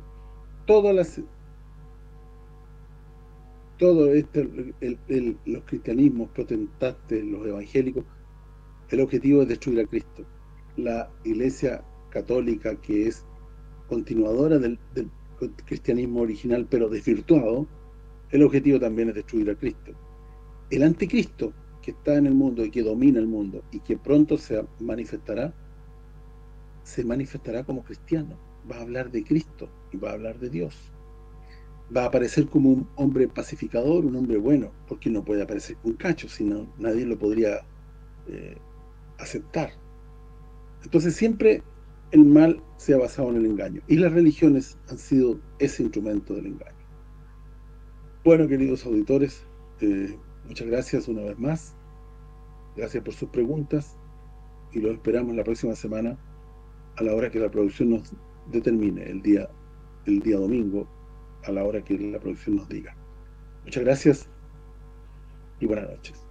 Todas las todo este los cristianismos protestantes, los evangélicos, el objetivo es destruir a Cristo. La iglesia católica que es continuadora del, cristianismo original, pero desvirtuado, el objetivo también es destruir a Cristo. El anticristo que está en el mundo y que domina el mundo y que pronto se manifestará, se manifestará como cristiano. Va a hablar de Cristo y va a hablar de Dios. Va a aparecer como un hombre pacificador, un hombre bueno, porque no puede aparecer con cacho, sino nadie lo podría eh, aceptar. Entonces siempre el mal se ha basado en el engaño. Y las religiones han sido ese instrumento del engaño. Bueno, queridos auditores, eh, muchas gracias una vez más. Gracias por sus preguntas y los esperamos la próxima semana a la hora que la producción nos determine, el día el día domingo, a la hora que la producción nos diga. Muchas gracias y buenas noches.